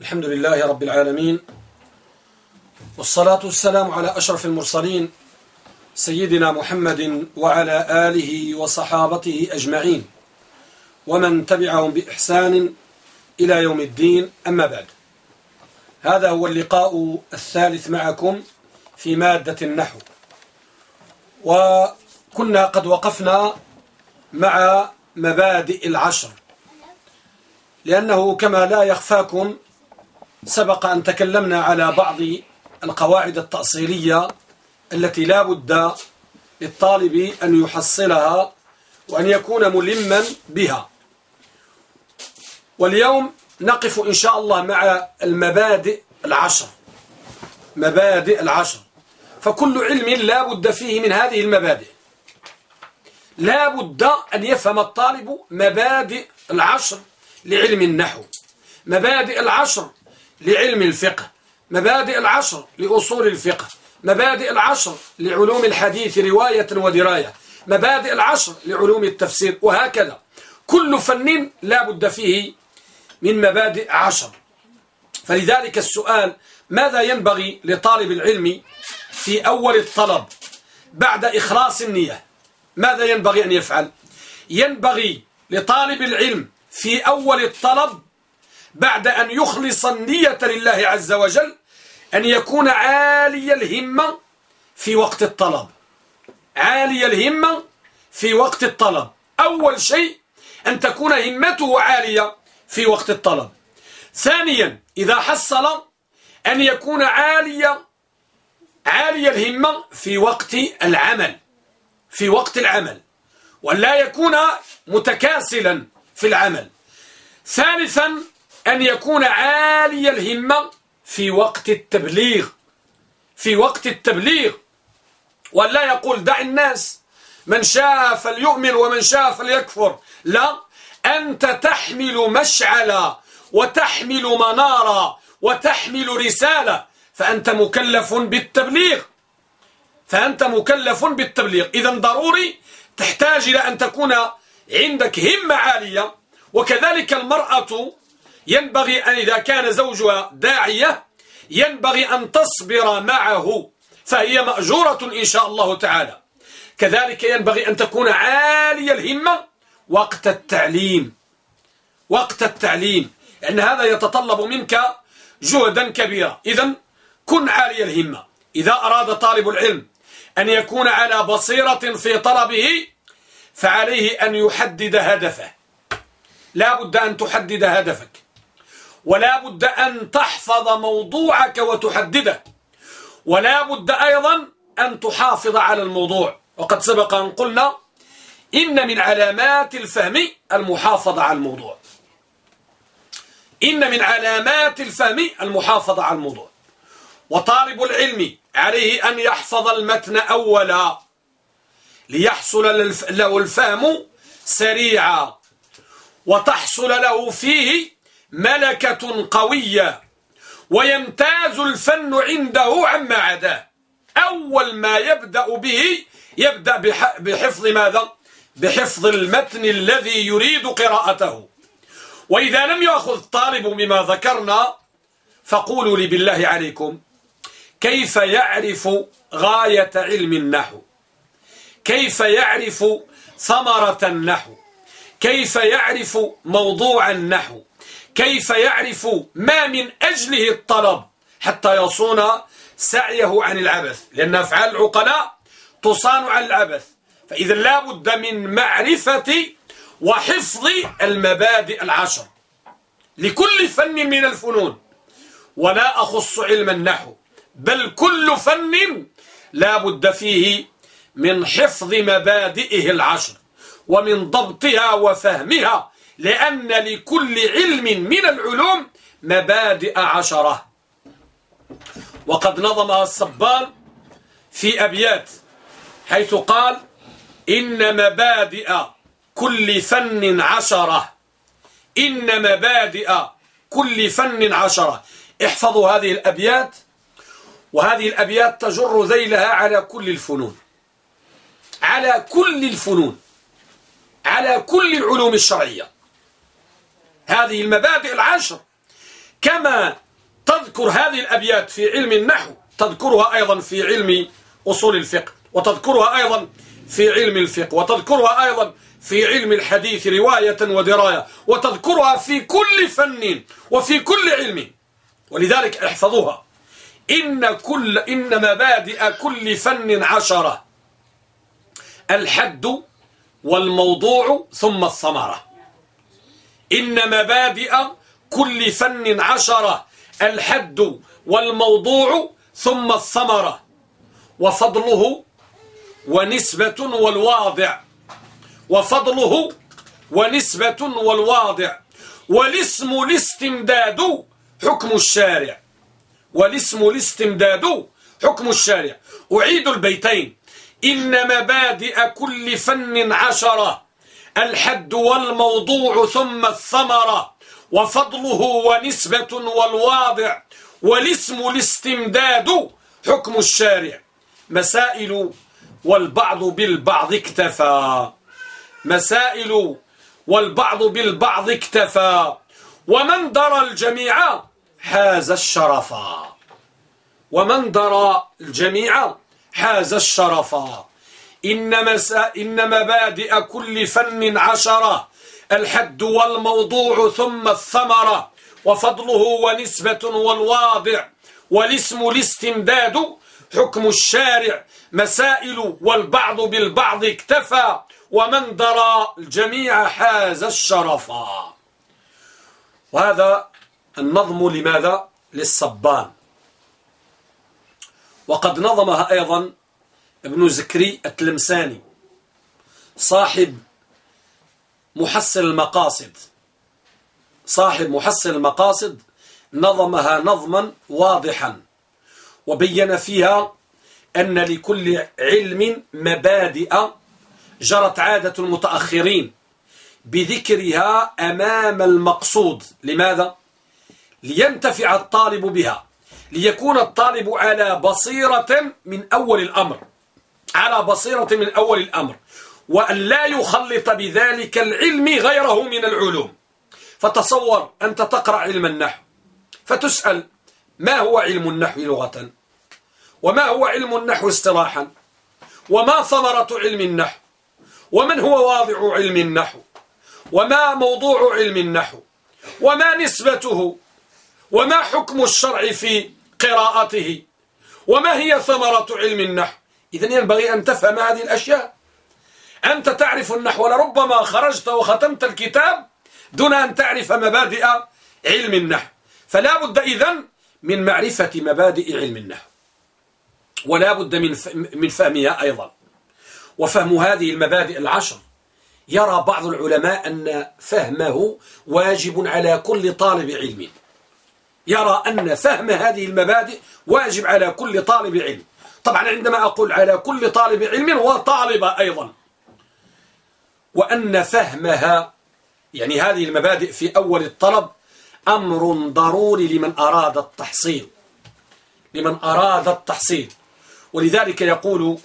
الحمد لله رب العالمين والصلاة والسلام على أشرف المرسلين سيدنا محمد وعلى آله وصحابته أجمعين ومن تبعهم بإحسان إلى يوم الدين أما بعد. هذا هو اللقاء الثالث معكم في مادة النحو. وكنا قد وقفنا مع مبادئ العشر لأنه كما لا يخفاكم سبق أن تكلمنا على بعض القواعد التأصيلية التي لا بد للطالب أن يحصلها وأن يكون ملما بها. واليوم نقف إن شاء الله مع المبادئ العشر. مبادئ العشر. فكل علم لا بد فيه من هذه المبادئ. لا بد أن يفهم الطالب مبادئ العشر لعلم النحو. مبادئ العشر لعلم الفقه مبادئ العشر لأصول الفقه مبادئ العشر لعلوم الحديث رواية ودراية مبادئ العشر لعلوم التفسير وهكذا. كل فن لا بد فيه من مبادئ عشر فلذلك السؤال ماذا ينبغي لطالب العلم في أول الطلب بعد إخلاص النية؟ ماذا ينبغي أن يفعل؟ ينبغي لطالب العلم في أول الطلب بعد أن يخلص النية لله عز وجل أن يكون عالي الهمة في وقت الطلب. عالي الهمة في وقت الطلب. أول شيء أن تكون همته عالية في وقت الطلب. ثانيا إذا حصل أن يكون عالي عالي الهمة في وقت العمل. في وقت العمل. ولا يكون متكاسلا في العمل. ثالثا أن يكون عالي الهمة في وقت التبليغ. في وقت التبليغ. ولا يقول دع الناس من شاء فليؤمن ومن شاء فليكفر. لا أنت تحمل مشعلا وتحمل منارا وتحمل رسالة فأنت مكلف بالتبليغ. فأنت مكلف بالتبليغ. إذا ضروري تحتاج إلى أن تكون عندك همة عالية وكذلك المرأة ينبغي أن إذا كان زوجها داعية ينبغي أن تصبر معه فهي مأجورة إن شاء الله تعالى. كذلك ينبغي أن تكون عالية الهمة وقت التعليم. وقت التعليم لأن هذا يتطلب منك جهدا كبيرا إذا كن عالي الهمة. إذا أراد طالب العلم أن يكون على بصيرة في طلبه فعليه أن يحدد هدفه. لا بد أن تحدد هدفك. ولا بد أن تحفظ موضوعك وتحدده. ولا بد أيضا أن تحافظ على الموضوع. وقد سبق أن قلنا إن من علامات الفهم المحافظة على الموضوع. إن من علامات الفهم المحافظة على الموضوع. وطالب العلم عليه أن يحفظ المتن أولا ليحصل له الفهم سريعا. وتحصل له فيه ملكة قوية ويمتاز الفن عنده عما عداه. أول ما يبدأ به يبدأ بحفظ ماذا؟ بحفظ المتن الذي يريد قراءته. وإذا لم يأخذ طالب بما ذكرنا فقولوا لي بالله عليكم كيف يعرف غاية علم النحو؟ كيف يعرف ثمرة النحو؟ كيف يعرف موضوع النحو؟ كيف يعرف ما من أجله الطلب حتى يصون سعيه عن العبث؟ لأن أفعال العقلاء تصان عن العبث. فإذا لا بد من معرفة وحفظ المبادئ العشر. لكل فن من الفنون. ولا أخص علم النحو. بل كل فن لا بد فيه من حفظ مبادئه العشر. ومن ضبطها وفهمها لأن لكل علم من العلوم مبادئ عشرة. وقد نظمها الصبان في أبيات حيث قال إن مبادئ كل فن عشرة. إن مبادئ كل فن عشرة. احفظوا هذه الأبيات وهذه الأبيات تجر ذيلها على كل الفنون. على كل الفنون. على كل العلوم الشرعية. هذه المبادئ العشر. كما تذكر هذه الأبيات في علم النحو تذكرها أيضا في علم أصول الفقه وتذكرها أيضا في علم الفقه وتذكرها أيضا في علم الحديث رواية ودراية وتذكرها في كل فن وفي كل علم. ولذلك احفظوها. إن, كل إن مبادئ كل فن عشرة. الحد والموضوع ثم الثمرة. إن مبادئ كل فن عشرة الحد والموضوع ثم الثمرة وفضله ونسبة والواضع. وفضله ونسبة والواضع. والاسم الاستمداد حكم الشارع. والاسم الاستمداد حكم الشارع. أعيد البيتين. إن مبادئ كل فن عشرة الحد والموضوع ثم الثمرة وفضله ونسبة والواضع والاسم الاستمداد حكم الشارع. مسائل والبعض بالبعض اكتفى. مسائل والبعض بالبعض اكتفى. ومن درى الجميع حاز الشرفا. ومن درى الجميع حاز الشرفا. إن, مسا إن مبادئ كل فن عشرة. الحد والموضوع ثم الثمرة. وفضله ونسبة والواضع. والاسم الاستمداد حكم الشارع. مسائل والبعض بالبعض اكتفى. ومن درى الجميع حاز الشرفا وهذا النظم لماذا؟ للصبان. وقد نظمها أيضا ابن زكري التلمساني صاحب محسن المقاصد. صاحب محسن المقاصد نظمها نظما واضحا وبين فيها أن لكل علم مبادئ جرت عادة المتأخرين بذكرها أمام المقصود. لماذا؟ لينتفع الطالب بها ليكون الطالب على بصيرة من أول الأمر. على بصيرة من أول الأمر وأن لا يخلط بذلك العلم غيره من العلوم. فتصور أنت تقرأ علم النحو فتسأل ما هو علم النحو لغة؟ وما هو علم النحو اصطلاحا؟ وما ثمرة علم النحو؟ ومن هو واضع علم النحو؟ وما موضوع علم النحو؟ وما نسبته؟ وما حكم الشرع في قراءته؟ وما هي ثمرة علم النحو؟ إذن ينبغي أن تفهم هذه الأشياء. أنت تعرف النحو لربما خرجت وختمت الكتاب دون أن تعرف مبادئ علم النحو. فلا بد إذن من معرفة مبادئ علم النحو. ولا بد من من فهمها أيضا. وفهم هذه المبادئ العشر. يرى بعض العلماء أن فهمه واجب على كل طالب علم. يرى أن فهم هذه المبادئ واجب على كل طالب علم. طبعا عندما أقول على كل طالب علم وطالب أيضا وأن فهمها يعني هذه المبادئ في أول الطلب أمر ضروري لمن أراد التحصيل. لمن أراد التحصيل. ولذلك يقول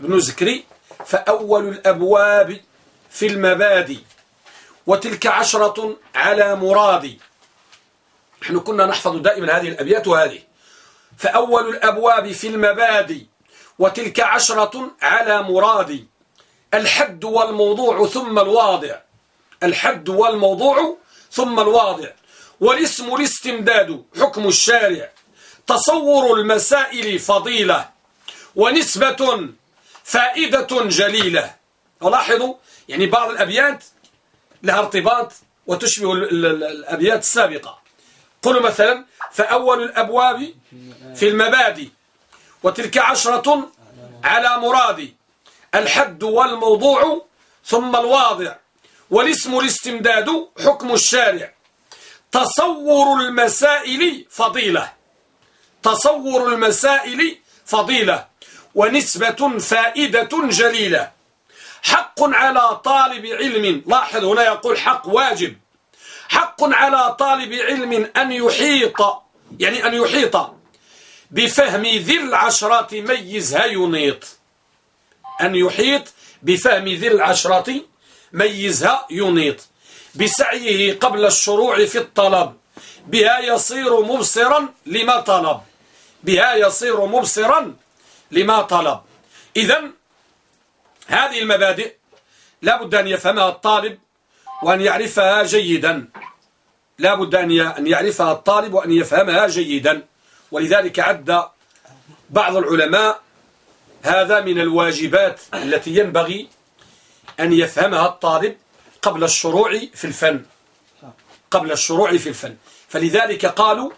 ابن زكري فأول الأبواب في المبادئ وتلك عشرة على مرادي. نحن كنا نحفظ دائما هذه الأبيات وهذه. فأول الأبواب في المبادئ وتلك عشرة على مرادي. الحد والموضوع ثم الواضع. الحد والموضوع ثم الواضع. والاسم الاستمداد حكم الشارع. تصور المسائل فضيلة. ونسبة فائدة جليلة. ولاحظوا يعني بعض الأبيات لها ارتباط وتشبه الأبيات السابقة. قلوا مثلا فأول الأبواب في المبادئ وتلك عشرة على مرادي الحد والموضوع ثم الواضع والاسم الاستمداد حكم الشارع. تصور المسائل فضيلة. تصور المسائل فضيلة. ونسبة فائدة جليلة. حق على طالب علم لاحظ هنا يقول حق واجب. حق على طالب علم أن يحيط يعني أن يحيط بفهم ذي العشرات ميزها ينيط. أن يحيط بفهم ذي العشرة ميزها ينيط. بسعيه قبل الشروع في الطلب بها يصير مبصرا لما طلب. بها يصير مبصرا لما طلب. إذا هذه المبادئ لا بد أن يفهمها الطالب وأن يعرفها جيدا. لا بد أن يعرفها الطالب وأن يفهمها جيدا. ولذلك عد بعض العلماء هذا من الواجبات التي ينبغي أن يفهمها الطالب قبل الشروع في الفن. قبل الشروع في الفن. فلذلك قالوا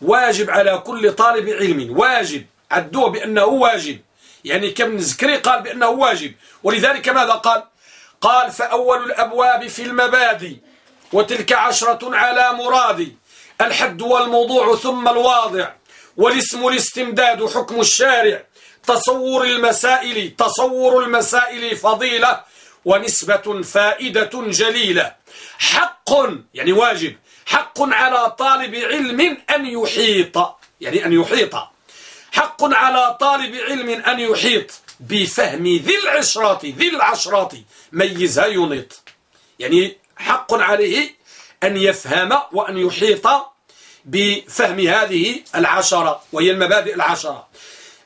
واجب على كل طالب علم. واجب. عدوه بأنه واجب. يعني كم زكري قال بأنه واجب. ولذلك ماذا قال؟ قال فأول الأبواب في المبادئ وتلك عشرة على مرادي الحد والموضوع ثم الواضع والاسم الاستمداد حكم الشارع تصور المسائل تصور المسائل فضيلة ونسبة فائدة جليلة. حق يعني واجب حق على طالب علم أن يحيط يعني أن يحيط. حق على طالب علم أن يحيط. بفهم ذي العشرات ذي العشرات. ميزها ينيط. يعني حق عليه أن يفهم وأن يحيط بفهم هذه العشرة وهي المبادئ العشرة.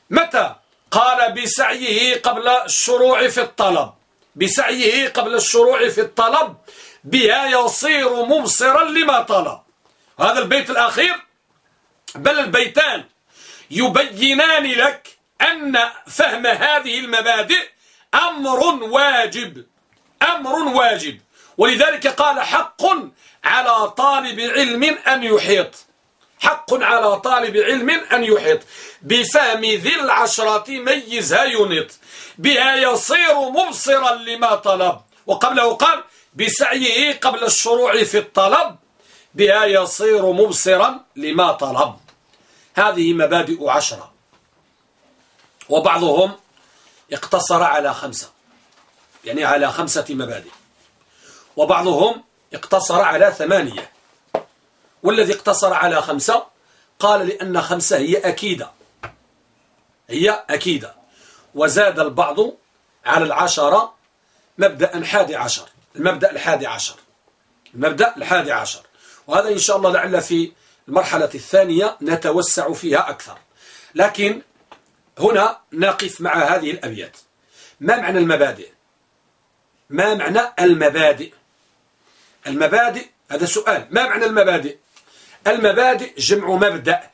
متى؟ قال بسعيه قبل الشروع في الطلب. بسعيه قبل الشروع في الطلب بها يصير مبصرا لما طلب. هذا البيت الأخير؟ بل البيتان يبينان لك أن فهم هذه المبادئ أمر واجب أمر واجب. ولذلك قال حق على طالب علم أن يحيط. حق على طالب علم أن يحيط. بفهم ذي العشرة ميزها ينط. بها يصير مبصرا لما طلب. وقبله قال بسعيه قبل الشروع في الطلب. بها يصير مبصرا لما طلب. هذه مبادئ عشرة. وبعضهم اقتصر على خمسة يعني على خمسة مبادئ. وبعضهم اقتصر على ثمانية. والذي اقتصر على خمسة قال لأن خمسة هي أكيدة. هي أكيدة. وزاد البعض على العشرة مبدأ حادي عشر المبدأ الحادي عشر. المبدأ الحادي عشر. وهذا إن شاء الله لعل في المرحلة الثانية نتوسع فيها أكثر. لكن هنا نقف مع هذه الأبيات. ما معنى المبادئ؟ ما معنى المبادئ؟ المبادئ هذا سؤال. ما معنى المبادئ؟ المبادئ جمع مبدأ.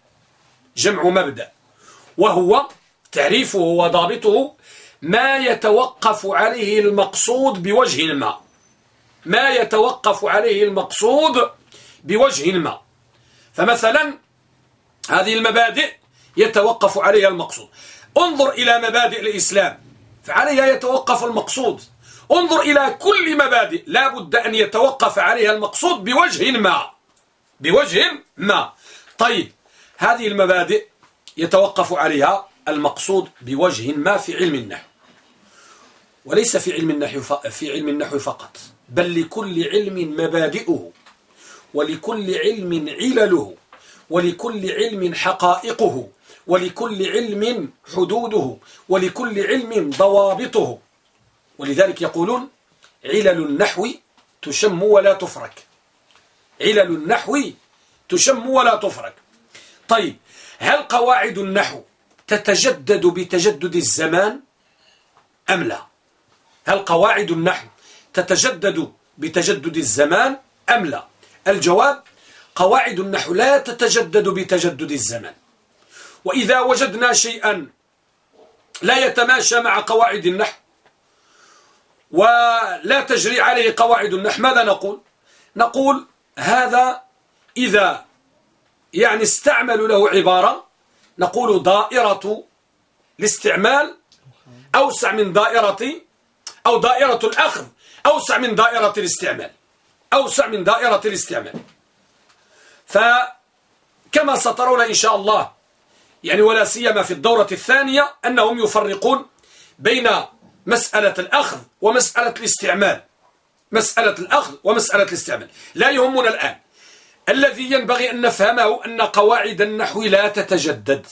جمع مبدأ. وهو تعريفه وضابطه ما يتوقف عليه المقصود بوجه ما ما يتوقف عليه المقصود بوجه ما فمثلا هذه المبادئ يتوقف عليها المقصود. انظر إلى مبادئ الإسلام. فعليها يتوقف المقصود. انظر إلى كل مبادئ. لا بد أن يتوقف عليها المقصود بوجه ما. بوجه ما. طيب هذه المبادئ يتوقف عليها المقصود بوجه ما في علم النحو. وليس في علم النحو في علم النحو فقط بل لكل علم مبادئه ولكل علم علله ولكل علم حقائقه. ولكل علم حدوده ولكل علم ضوابطه. ولذلك يقولون علل النحو تشم ولا تفرك. علل النحو تشم ولا تفرك. طيب هل قواعد النحو تتجدد بتجدد الزمان أم لا؟ هل قواعد النحو تتجدد بتجدد الزمان أم لا؟ الجواب قواعد النحو لا تتجدد بتجدد الزمان. وإذا وجدنا شيئا لا يتماشى مع قواعد النحو ولا تجري عليه قواعد النحو ماذا نقول؟ نقول هذا إذا يعني استعملوا له عبارة نقول دائرة الاستعمال أوسع من دائرة أو دائرة الأخذ أوسع من دائرة الاستعمال أوسع من دائرة الاستعمال. فكما سترون إن شاء الله يعني ولا سيما في الدورة الثانية أنهم يفرقون بين مسألة الأخذ ومسألة الاستعمال. مسألة الأخذ ومسألة الاستعمال. لا يهمنا الآن. الذي ينبغي أن نفهمه أن قواعد النحو لا تتجدد.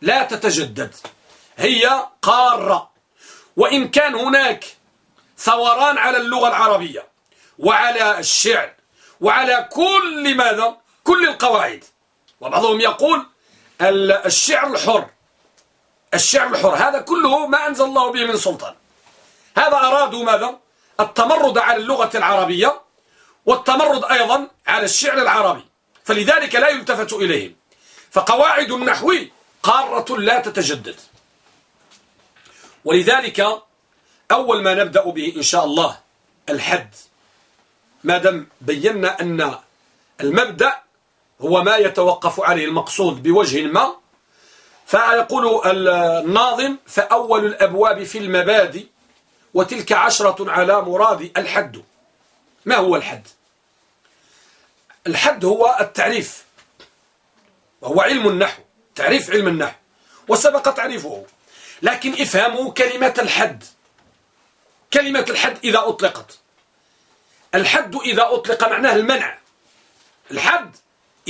لا تتجدد. هي قارة. وإن كان هناك ثوران على اللغة العربية وعلى الشعر وعلى كل ماذا؟ كل القواعد. وبعضهم يقول الشعر الحر. الشعر الحر. هذا كله ما أنزل الله به من سلطان. هذا أرادوا ماذا؟ التمرد على اللغة العربية والتمرد أيضا على الشعر العربي. فلذلك لا يلتفت إليهم. فقواعد النحو قارة لا تتجدد. ولذلك أول ما نبدأ به إن شاء الله الحد ما دام بينا أن المبدأ هو ما يتوقف عليه المقصود بوجه ما فيقول الناظم فأول الأبواب في المبادئ وتلك عشرة على مراد الحد. ما هو الحد؟ الحد هو التعريف وهو علم النحو تعريف علم النحو وسبق تعريفه. لكن افهموا كلمة الحد. كلمة الحد إذا أطلقت. الحد إذا أطلق معناه المنع. الحد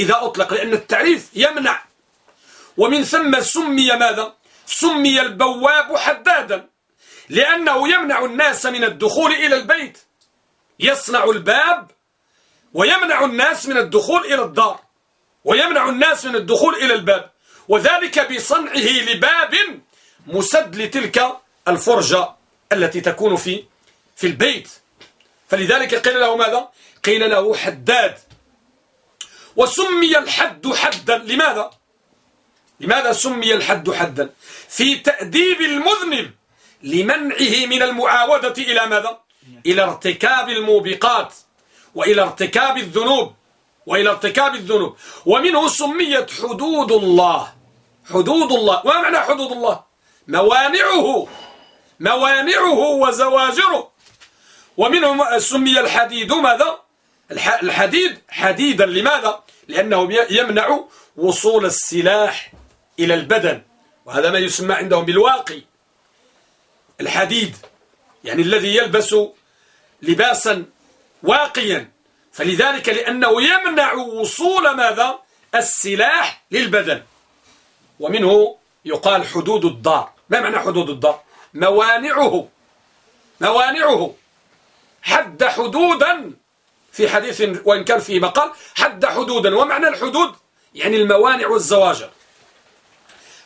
إذا أطلق لأن التعريف يمنع. ومن ثم سمي ماذا؟ سمي البواب حدادا لأنه يمنع الناس من الدخول إلى البيت. يصنع الباب ويمنع الناس من الدخول إلى الدار ويمنع الناس من الدخول إلى الباب. وذلك بصنعه لباب مسد لتلك الفرجة التي تكون في في البيت. فلذلك قيل له ماذا؟ قيل له حداد. وسمي الحد حدا. لماذا؟ لماذا سمي الحد حدا؟ في تأديب المذنب لمنعه من المعاودة إلى ماذا؟ إلى ارتكاب الموبقات وإلى ارتكاب الذنوب وإلى ارتكاب الذنوب. ومنه سميت حدود الله. حدود الله. ما معنى حدود الله؟ موانعه. موانعه وزواجره. ومنه سمي الحديد ماذا؟ الحديد حديدا. لماذا؟ لأنه يمنع وصول السلاح إلى البدن وهذا ما يسمى عندهم بالواقي. الحديد يعني الذي يلبس لباسا واقيا. فلذلك لأنه يمنع وصول ماذا؟ السلاح للبدن. ومنه يقال حدود الدار. ما معنى حدود الدار؟ موانعه. موانعه. حد حدودا في حديث وإن كان فيه مقال حد حدودا. ومعنى الحدود يعني الموانع والزواجر.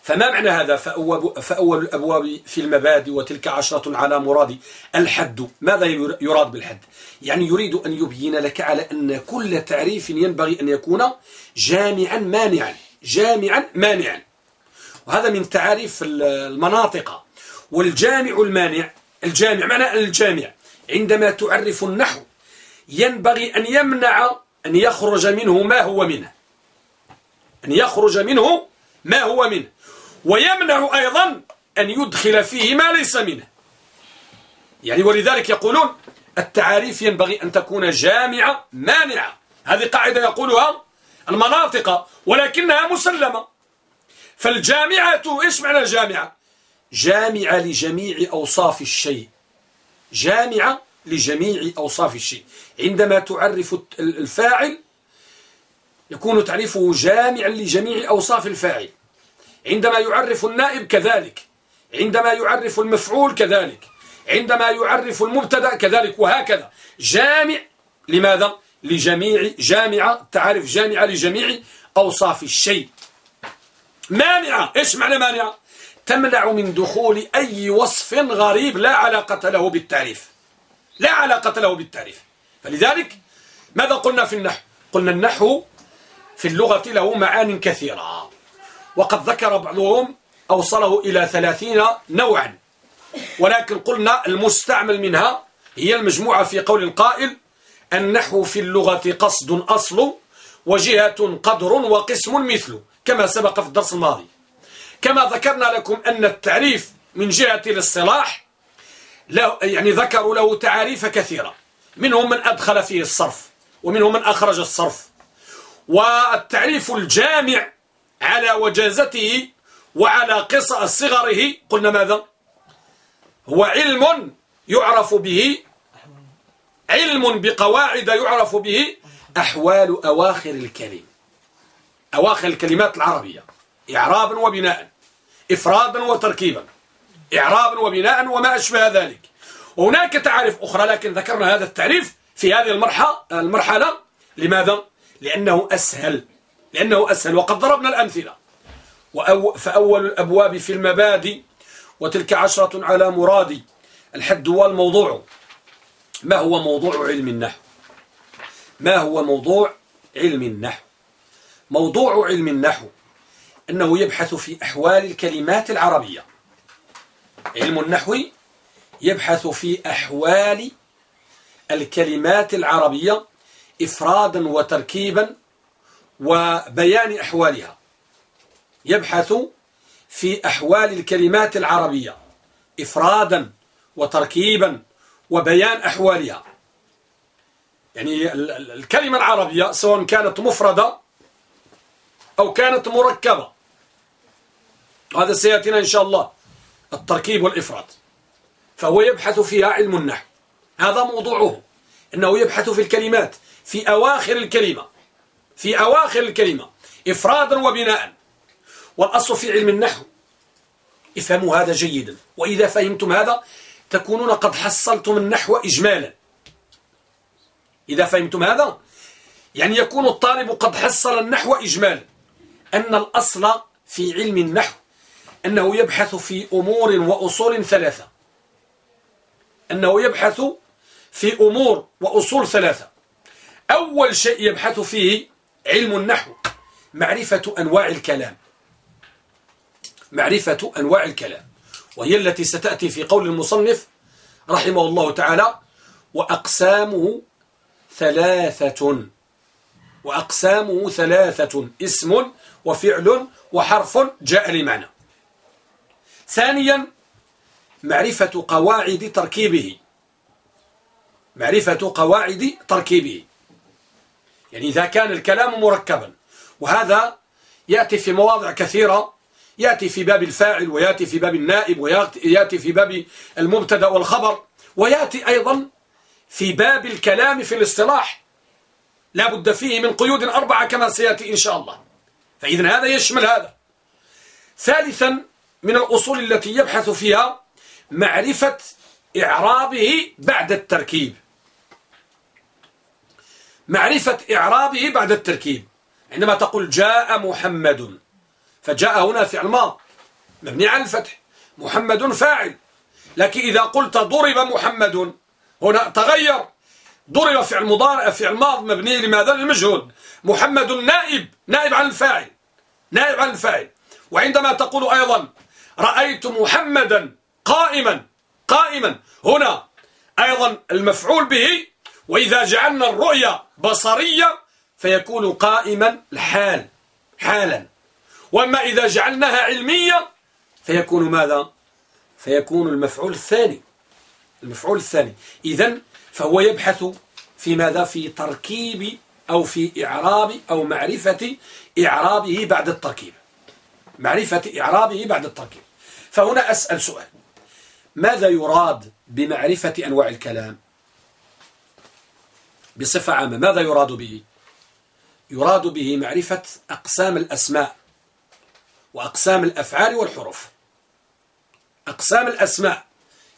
فما معنى هذا؟ فأول الأبواب في المبادئ وتلك عشرة على مراد الحد. ماذا يراد بالحد؟ يعني يريد أن يبين لك على أن كل تعريف ينبغي أن يكون جامعا مانعا. جامعا مانعا. وهذا من تعاريف المناطق. والجامع المانع الجامع معنى الجامع. عندما تعرف النحو ينبغي أن يمنع أن يخرج منه ما هو منه. أن يخرج منه ما هو منه. ويمنع أيضا أن يدخل فيه ما ليس منه. يعني ولذلك يقولون التعاريف ينبغي أن تكون جامعة مانعة. هذه قاعدة يقولها المناطق ولكنها مسلمة. فالجامعة إيش معنى الجامعة؟ جامعة لجميع أوصاف الشيء. جامعة لجميع أوصاف الشيء. عندما تعرف الفاعل يكون تعريفه جامعا لجميع أوصاف الفاعل. عندما يعرف النائب كذلك. عندما يعرف المفعول كذلك. عندما يعرف المبتدأ كذلك وهكذا. جامع لماذا؟ لجميع جامعة تعرف جامعة لجميع أوصاف الشيء. مانعة. إيش معنى مانعة؟ تمنع من دخول أي وصف غريب لا علاقة له بالتعريف. لا علاقة له بالتعريف. فلذلك ماذا قلنا في النحو؟ قلنا النحو في اللغة له معان كثيرة. وقد ذكر بعضهم أوصله إلى ثلاثين نوعا. ولكن قلنا المستعمل منها هي المجموعة في قول القائل النحو في اللغة قصد أصل وجهة قدر وقسم مثل كما سبق في الدرس الماضي. كما ذكرنا لكم أن التعريف من جهة الاصطلاح يعني ذكروا له تعاريف كثيرة. منهم من أدخل فيه الصرف ومنهم من أخرج الصرف. والتعريف الجامع على وجازته وعلى قصة صغره قلنا ماذا؟ هو علم يعرف به علم بقواعد يعرف به أحوال أواخر الكلم. أواخر الكلمات العربية إعرابا وبناء إفرادا وتركيبا إعرابا وبناء وما أشبه ذلك. وهناك تعاريف أخرى لكن ذكرنا هذا التعريف في هذه المرحلة المرحلة. لماذا؟ لأنه أسهل لأنه أسهل. وقد ضربنا الأمثلة. فأول الأبواب في المبادئ وتلك عشرة على مرادي. الحد هو الموضوع ما هو موضوع علم النحو؟ ما هو موضوع علم النحو؟ موضوع علم النحو أنه يبحث في أحوال الكلمات العربية. علم النحو يبحث في أحوال الكلمات العربية إفرادا وتركيبا وبيان أحوالها. يبحث في أحوال الكلمات العربية إفرادا وتركيبا وبيان أحوالها. يعني الكلمة العربية سواء كانت مفردة أو كانت مركبة. هذا سيأتينا إن شاء الله التركيب والإفراد. فهو يبحث فيها علم النحو. هذا موضوعه أنه يبحث في الكلمات في أواخر الكلمة في أواخر الكلمة إفرادا وبناء. والأصل في علم النحو افهموا هذا جيدا. وإذا فهمتم هذا تكونون قد حصلتم النحو إجمالا. إذا فهمتم هذا يعني يكون الطالب قد حصل النحو إجمالا. أن الأصل في علم النحو أنه يبحث في أمور وأصول ثلاثة. أنه يبحث في أمور وأصول ثلاثة. أول شيء يبحث فيه علم النحو معرفة أنواع الكلام. معرفة أنواع الكلام. وهي التي ستأتي في قول المصنف رحمه الله تعالى وأقسامه ثلاثة. وأقسامه ثلاثة اسم وفعل وحرف جاء لمعنى. ثانيا معرفة قواعد تركيبه. معرفة قواعد تركيبه. يعني إذا كان الكلام مركبا. وهذا يأتي في مواضع كثيرة. يأتي في باب الفاعل ويأتي في باب النائب ويأتي في باب المبتدأ والخبر. ويأتي أيضا في باب الكلام في الاصطلاح. لا بد فيه من قيود أربعة كما سيأتي إن شاء الله. فإذا هذا يشمل هذا. ثالثا من الأصول التي يبحث فيها معرفة إعرابه بعد التركيب. معرفة إعرابه بعد التركيب. عندما تقول جاء محمد فجاء هنا فعل ماض مبني على الفتح. محمد فاعل. لكن إذا قلت ضرب محمد هنا تغير. ضرب فعل مضارع فعل ماض مبني لماذا؟ للمجهول. محمد نائب نائب عن الفاعل. نائب عن الفاعل. وعندما تقول أيضا رأيت محمدا قائما قائما. هنا أيضا المفعول به وإذا جعلنا الرؤيا بصرية فيكون قائما الحال حالا. وأما إذا جعلناها علمية فيكون ماذا؟ فيكون المفعول الثاني المفعول الثاني. إذا فهو يبحث في ماذا؟ في تركيب أو في إعراب أو معرفة إعرابه بعد التركيب. معرفة إعرابه بعد التركيب. فهنا أسأل سؤال. ماذا يراد بمعرفة أنواع الكلام؟ بصفة عامة ماذا يراد به؟ يراد به معرفة أقسام الأسماء وأقسام الأفعال والحروف. أقسام الأسماء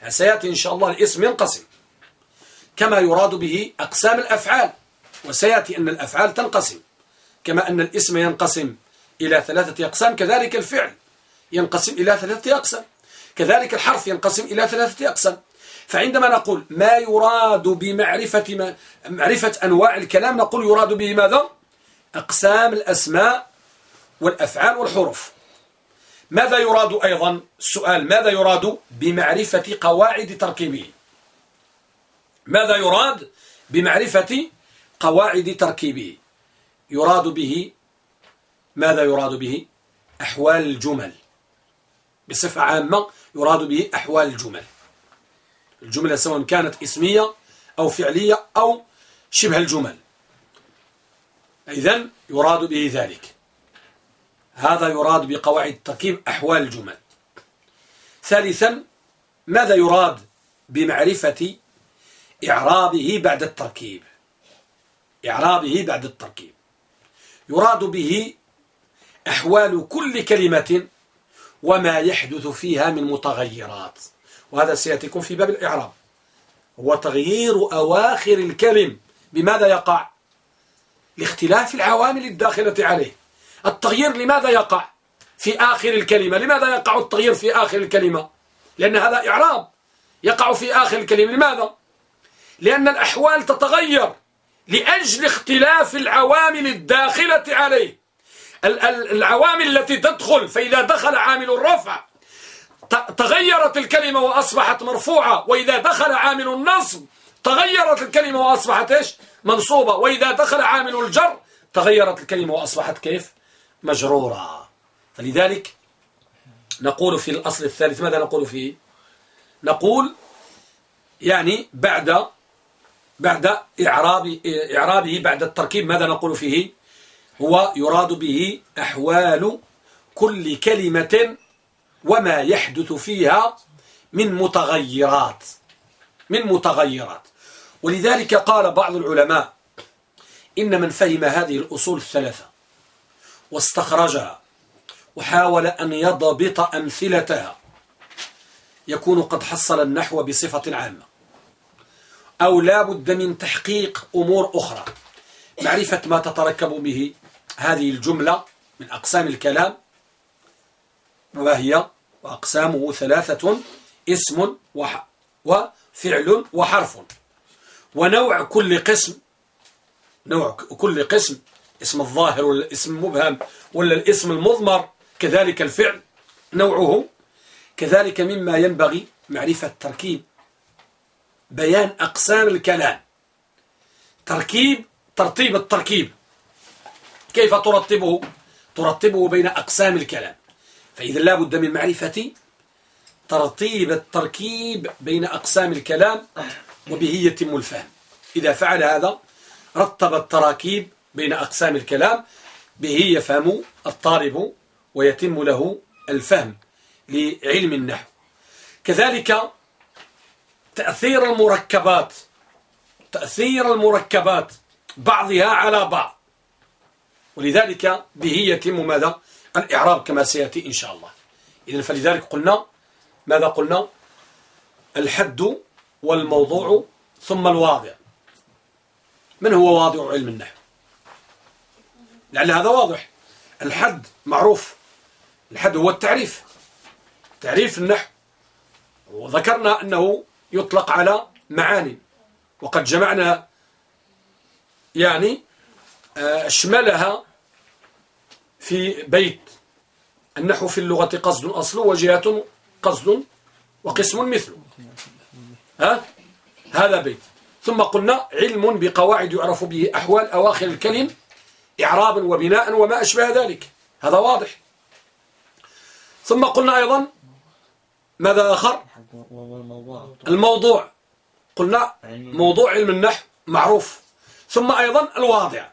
يعني سيأتي إن شاء الله الاسم ينقسم. كما يراد به أقسام الأفعال وسيأتي أن الأفعال تنقسم. كما أن الاسم ينقسم إلى ثلاثة أقسام كذلك الفعل ينقسم إلى ثلاثة أقسام. كذلك الحرف ينقسم إلى ثلاثة أقسام. فعندما نقول ما يراد بمعرفة ما معرفة أنواع الكلام نقول يراد به ماذا؟ أقسام الأسماء والأفعال والحروف. ماذا يراد أيضا؟ السؤال ماذا يراد بمعرفة قواعد تركيبه؟ ماذا يراد بمعرفة قواعد تركيبه؟ يراد به ماذا يراد به؟ أحوال الجمل بصفة عامة يراد به أحوال الجمل. الجملة سواء كانت اسمية أو فعلية أو شبه الجمل. إذن يراد به ذلك. هذا يراد بقواعد التركيب أحوال الجمل. ثالثا ماذا يراد بمعرفة إعرابه بعد التركيب؟ إعرابه بعد التركيب. يراد به أحوال كل كلمة وما يحدث فيها من متغيرات. وهذا سيأتيكم في باب الإعراب. هو تغيير أواخر الكلم. بماذا يقع؟ لاختلاف العوامل الداخلة عليه. التغيير لماذا يقع في آخر الكلمة؟ لماذا يقع التغيير في آخر الكلمة؟ لأن هذا إعراب. يقع في آخر الكلمة. لماذا؟ لأن الأحوال تتغير لأجل اختلاف العوامل الداخلة عليه. العوامل التي تدخل فإذا دخل عامل الرفع تغيرت الكلمة وأصبحت مرفوعة وإذا دخل عامل النصب تغيرت الكلمة وأصبحت إيش؟ منصوبة وإذا دخل عامل الجر تغيرت الكلمة وأصبحت كيف؟ مجرورة. فلذلك نقول في الأصل الثالث ماذا نقول فيه؟ نقول يعني بعد بعد إعراب إعرابه بعد التركيب ماذا نقول فيه؟ هو يراد به أحوال كل كلمة وما يحدث فيها من متغيرات من متغيرات. ولذلك قال بعض العلماء إن من فهم هذه الأصول الثلاثة واستخرجها وحاول أن يضبط أمثلتها يكون قد حصل النحو بصفة عامة. أو لا بد من تحقيق أمور أخرى. معرفة ما تتركب به هذه الجملة من أقسام الكلام وهي وأقسامه ثلاثة اسم وفعل وحرف. ونوع كل قسم نوع كل قسم اسم الظاهر ولا الاسم المبهم ولا الاسم المضمر كذلك الفعل نوعه. كذلك مما ينبغي معرفة تركيب بيان أقسام الكلام. تركيب ترتيب التركيب. كيف ترتبه؟ ترتبه بين أقسام الكلام. فإذا لا بد من معرفة ترتيب التركيب بين أقسام الكلام وبه يتم الفهم. إذا فعل هذا رتب التراكيب بين أقسام الكلام به يفهم الطالب ويتم له الفهم لعلم النحو. كذلك تأثير المركبات تأثير المركبات بعضها على بعض. ولذلك به يتم ماذا؟ الإعراب كما سيأتي إن شاء الله. إذن فلذلك قلنا ماذا قلنا؟ الحد والموضوع ثم الواضع. من هو واضع علم النحو؟ لعل هذا واضح. الحد معروف. الحد هو التعريف. تعريف النحو. وذكرنا أنه يطلق على معاني. وقد جمعنا يعني أشملها في بيت. النحو في اللغة قصد أصل وجهة قصد وقسم مثله ها؟ هذا بيت. ثم قلنا علم بقواعد يعرف به أحوال أواخر الكلم إعرابا وبناء وما أشبه ذلك. هذا واضح. ثم قلنا أيضا ماذا آخر؟ الموضوع. قلنا موضوع علم النحو معروف. ثم أيضا الواضع.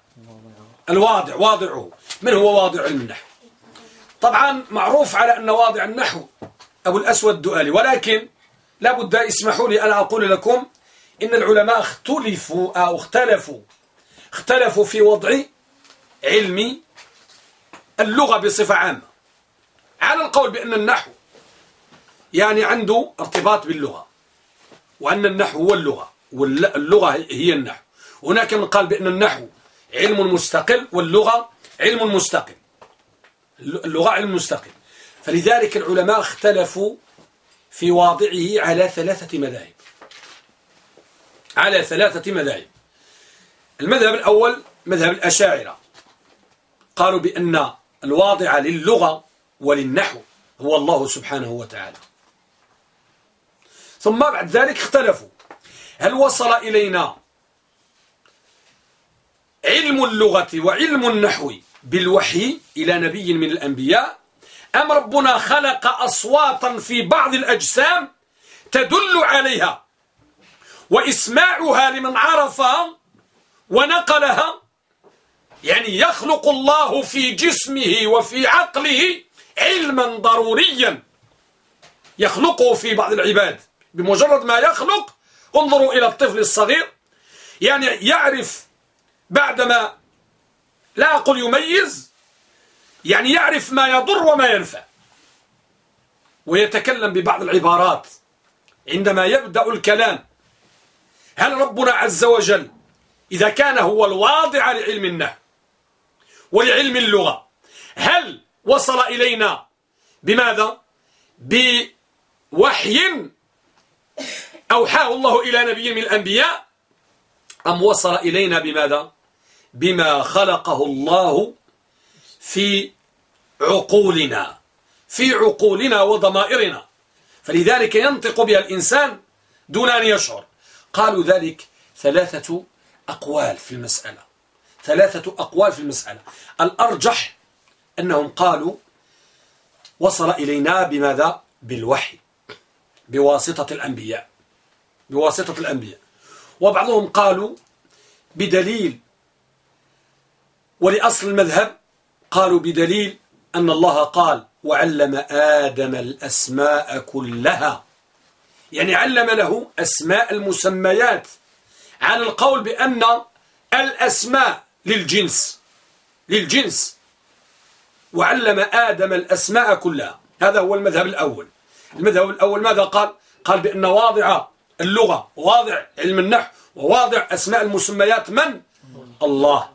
الواضع واضعه. من هو واضع علم النحو؟ طبعا معروف على أن واضع النحو أبو الأسود الدؤالي ولكن لابد اسمحوا لي أنا أقول لكم إن العلماء اختلفوا أو اختلفوا اختلفوا في وضع علم اللغة بصفة عامة. على القول بأن النحو يعني عنده ارتباط باللغة وأن النحو هو اللغة واللغة هي النحو. هناك من قال بأن النحو علم مستقل واللغة علم مستقل. اللغة علم مستقل. فلذلك العلماء اختلفوا في واضعه على ثلاثة مذاهب. على ثلاثة مذاهب. المذهب الأول مذهب الأشاعرة. قالوا بأن الواضع للغة وللنحو هو الله سبحانه وتعالى. ثم بعد ذلك اختلفوا. هل وصل إلينا علم اللغة وعلم النحو بالوحي إلى نبي من الأنبياء. أم ربنا خلق أصواتا في بعض الأجسام تدل عليها وإسماعها لمن عرفها ونقلها يعني يخلق الله في جسمه وفي عقله علما ضروريا. يخلقه في بعض العباد بمجرد ما يخلق انظروا إلى الطفل الصغير يعني يعرف بعدما لا أقول يميز يعني يعرف ما يضر وما ينفع. ويتكلم ببعض العبارات عندما يبدأ الكلام. هل ربنا عز وجل إذا كان هو الواضع لعلم النحو ولعلم اللغة هل وصل إلينا بماذا؟ بوحي أوحاه الله إلى نبي من الأنبياء؟ أم وصل إلينا بماذا؟ بما خلقه الله في عقولنا في عقولنا وضمائرنا. فلذلك ينطق بها الإنسان دون أن يشعر. قالوا ذلك ثلاثة أقوال في المسألة. ثلاثة أقوال في المسألة. الأرجح أنهم قالوا وصل إلينا بماذا؟ بالوحي. بواسطة الأنبياء. بواسطة الأنبياء. وبعضهم قالوا بدليل ولأصل المذهب قالوا بدليل أن الله قال وعلم آدم الأسماء كلها. يعني علم له أسماء المسميات عن القول بأن الأسماء للجنس للجنس. وعلم آدم الأسماء كلها. هذا هو المذهب الأول. المذهب الأول ماذا قال؟ قال بأن واضع اللغة واضع علم النحو وواضع أسماء المسميات من؟ الله.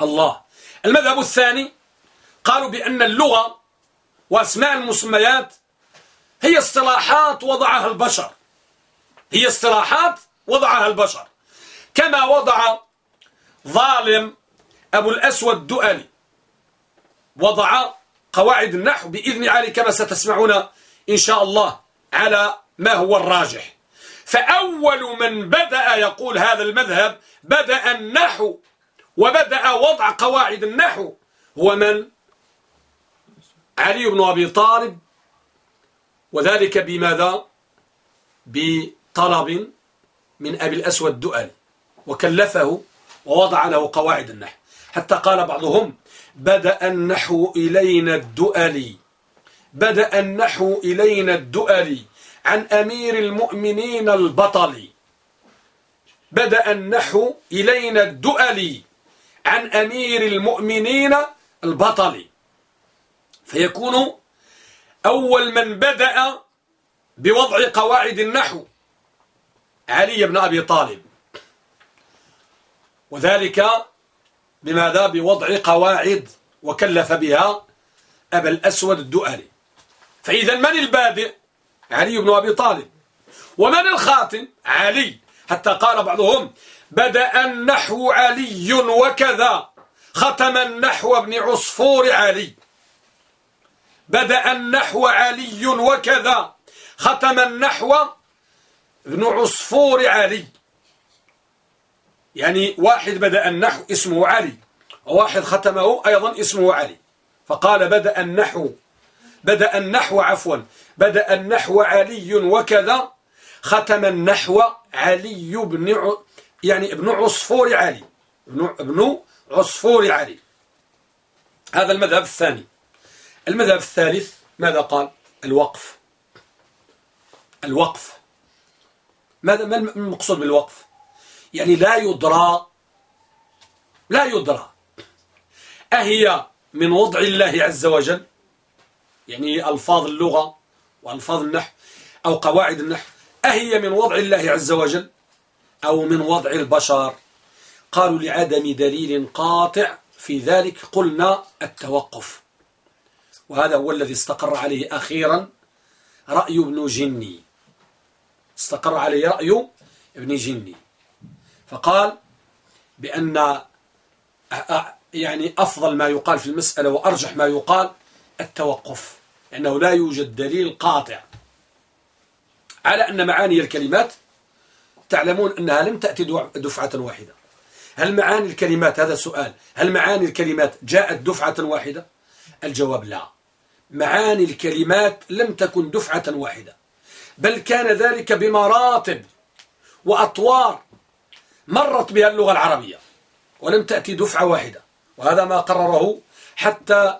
الله. المذهب الثاني قالوا بأن اللغة وأسماء المسميات هي اصطلاحات وضعها البشر. هي اصطلاحات وضعها البشر. كما وضع ظالم أبو الأسود الدؤلي وضع قواعد النحو بإذن علي كما ستسمعون إن شاء الله على ما هو الراجح فأول من بدأ يقول هذا المذهب بدأ النحو وبدأ وضع قواعد النحو هو من؟ علي بن أبي طالب وذلك بماذا؟ بطلب من أبي الأسود الدؤلي وكلفه ووضع له قواعد النحو حتى قال بعضهم بدأ النحو إلينا الدؤلي بدأ النحو إلينا الدؤلي عن أمير المؤمنين البطل بدأ النحو إلينا الدؤلي عن أمير المؤمنين البطل فيكون أول من بدأ بوضع قواعد النحو علي بن أبي طالب. وذلك بماذا؟ بوضع قواعد وكلف بها أبا الأسود الدؤلي. فإذا من البادئ؟ علي بن أبي طالب. ومن الخاتم؟ علي. حتى قال بعضهم بدأ النحو علي وكذا. ختم النحو ابن عصفور علي. بدأ النحو علي وكذا. ختم النحو ابن عصفور علي. يعني واحد بدأ النحو اسمه علي وواحد ختمه أيضا اسمه علي. فقال بدأ النحو بدأ النحو عفوا. بدأ النحو علي وكذا ختم النحو علي بن يعني ابن عصفور علي. ابن, ابن عصفور علي. هذا المذهب الثاني. المذهب الثالث ماذا قال؟ الوقف. الوقف. ماذا ما المقصود بالوقف؟ يعني لا يدرى لا يدرى. أهي من وضع الله عز وجل؟ يعني ألفاظ اللغة وألفاظ النحو أو قواعد النحو أهي من وضع الله عز وجل أو من وضع البشر؟ قالوا لعدم دليل قاطع في ذلك قلنا التوقف. وهذا هو الذي استقر عليه أخيرا رأي ابن جني. استقر عليه رأي ابن جني. فقال بأن يعني أفضل ما يقال في المسألة وأرجح ما يقال التوقف. لأنه لا يوجد دليل قاطع على أن معاني الكلمات تعلمون أنها لم تأتي دفعة واحدة. هل معاني الكلمات هذا سؤال هل معاني الكلمات جاءت دفعة واحدة؟ الجواب لا. معاني الكلمات لم تكن دفعة واحدة بل كان ذلك بمراتب وأطوار مرت بها اللغة العربية ولم تأتي دفعة واحدة وهذا ما قرره حتى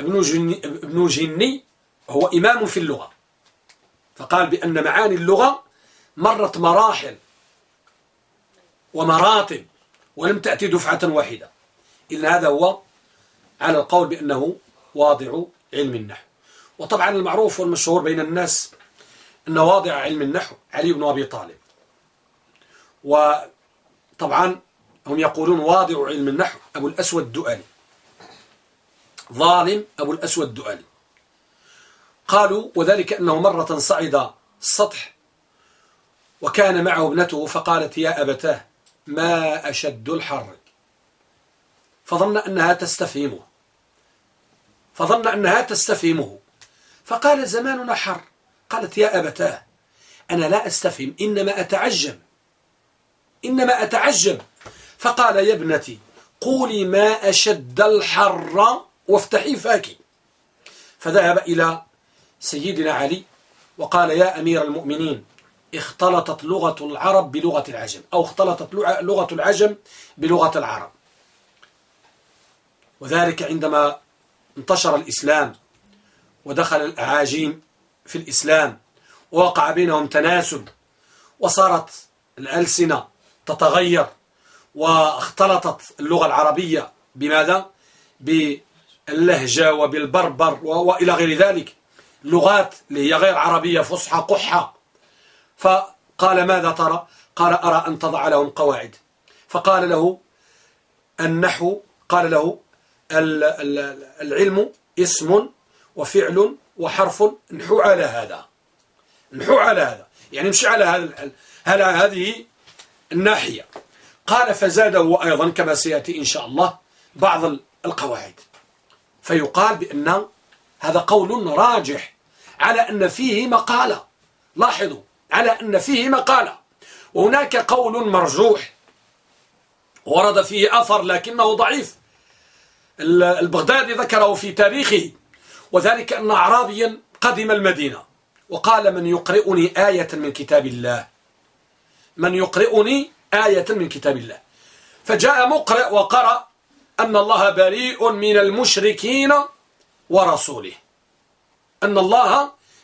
ابن جني, ابن جني هو إمام في اللغة. فقال بأن معاني اللغة مرت مراحل ومراتب ولم تأتي دفعة واحدة. إذن هذا هو على القول بأنه واضع علم النحو. وطبعا المعروف والمشهور بين الناس أن واضع علم النحو علي بن أبي طالب. طبعا هم يقولون واضع علم النحو أبو الأسود الدؤلي. ظالم أبو الأسود الدؤلي قالوا وذلك أنه مرة صعد السطح وكان معه ابنته فقالت يا أبتاه ما أشد الحر. فظن أنها تستفهمه. فظن أنها تستفهمه. فقال زماننا حر. قالت يا أبتاه أنا لا أستفهم إنما أتعجب. إنما أتعجب. فقال يا ابنتي قولي ما أشد الحر. وافتحي فاك فذهب إلى سيدنا علي وقال يا أمير المؤمنين اختلطت لغة العرب بلغة العجم أو اختلطت لغة العجم بلغة العرب وذلك عندما انتشر الإسلام ودخل الأعاجيم في الإسلام ووقع بينهم تناسب وصارت الألسنة تتغير واختلطت اللغة العربية بماذا؟ باللهجة وبالبربر وإلى غير ذلك. لغات اللي هي غير عربية فصحى قحة فقال ماذا ترى؟ قال أرى أن تضع لهم قواعد. فقال له النحو قال له العلم اسم وفعل وحرف نحو على هذا. نحو على هذا. يعني مشي على هذا على هذه الناحية. قال فزاده أيضا كما سيأتي إن شاء الله بعض القواعد. فيقال بأن هذا قول راجح على أن فيه مقالة. لاحظوا على أن فيه مقالة. وهناك قول مرجوح ورد فيه أثر لكنه ضعيف. البغدادي ذكره في تاريخه وذلك أن أعرابيا قدم المدينة وقال من يقرئني آية من كتاب الله. من يقرئني آية من كتاب الله. فجاء مقرئ وقرأ أن الله بريء من المشركين ورسوله. أن الله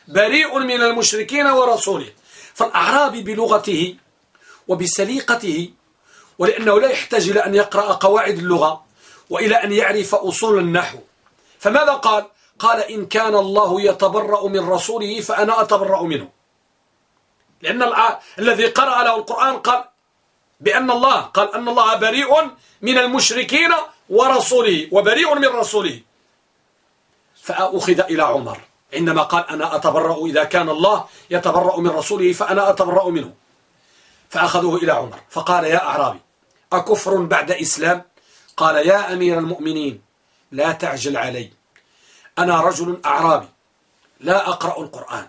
بريء من المشركين ورسوله. فالأعرابي بلغته وبسليقته ولأنه لا يحتاج إلى أن يقرأ قواعد اللغة وإلى أن يعرف أصول النحو. فماذا قال؟ قال إن كان الله يتبرأ من رسوله فأنا أتبرأ منه. لأن الذي قرأ له القرآن قال بأن الله قال أن الله بريء من المشركين ورسوله وبريء من رسوله فأخذ إلى عمر. عندما قال أنا أتبرأ إذا كان الله يتبرأ من رسوله فأنا أتبرأ منه. فأخذوه إلى عمر. فقال يا أعرابي أكفر بعد إسلام؟ قال يا أمير المؤمنين لا تعجل علي. أنا رجل أعرابي لا أقرأ القرآن.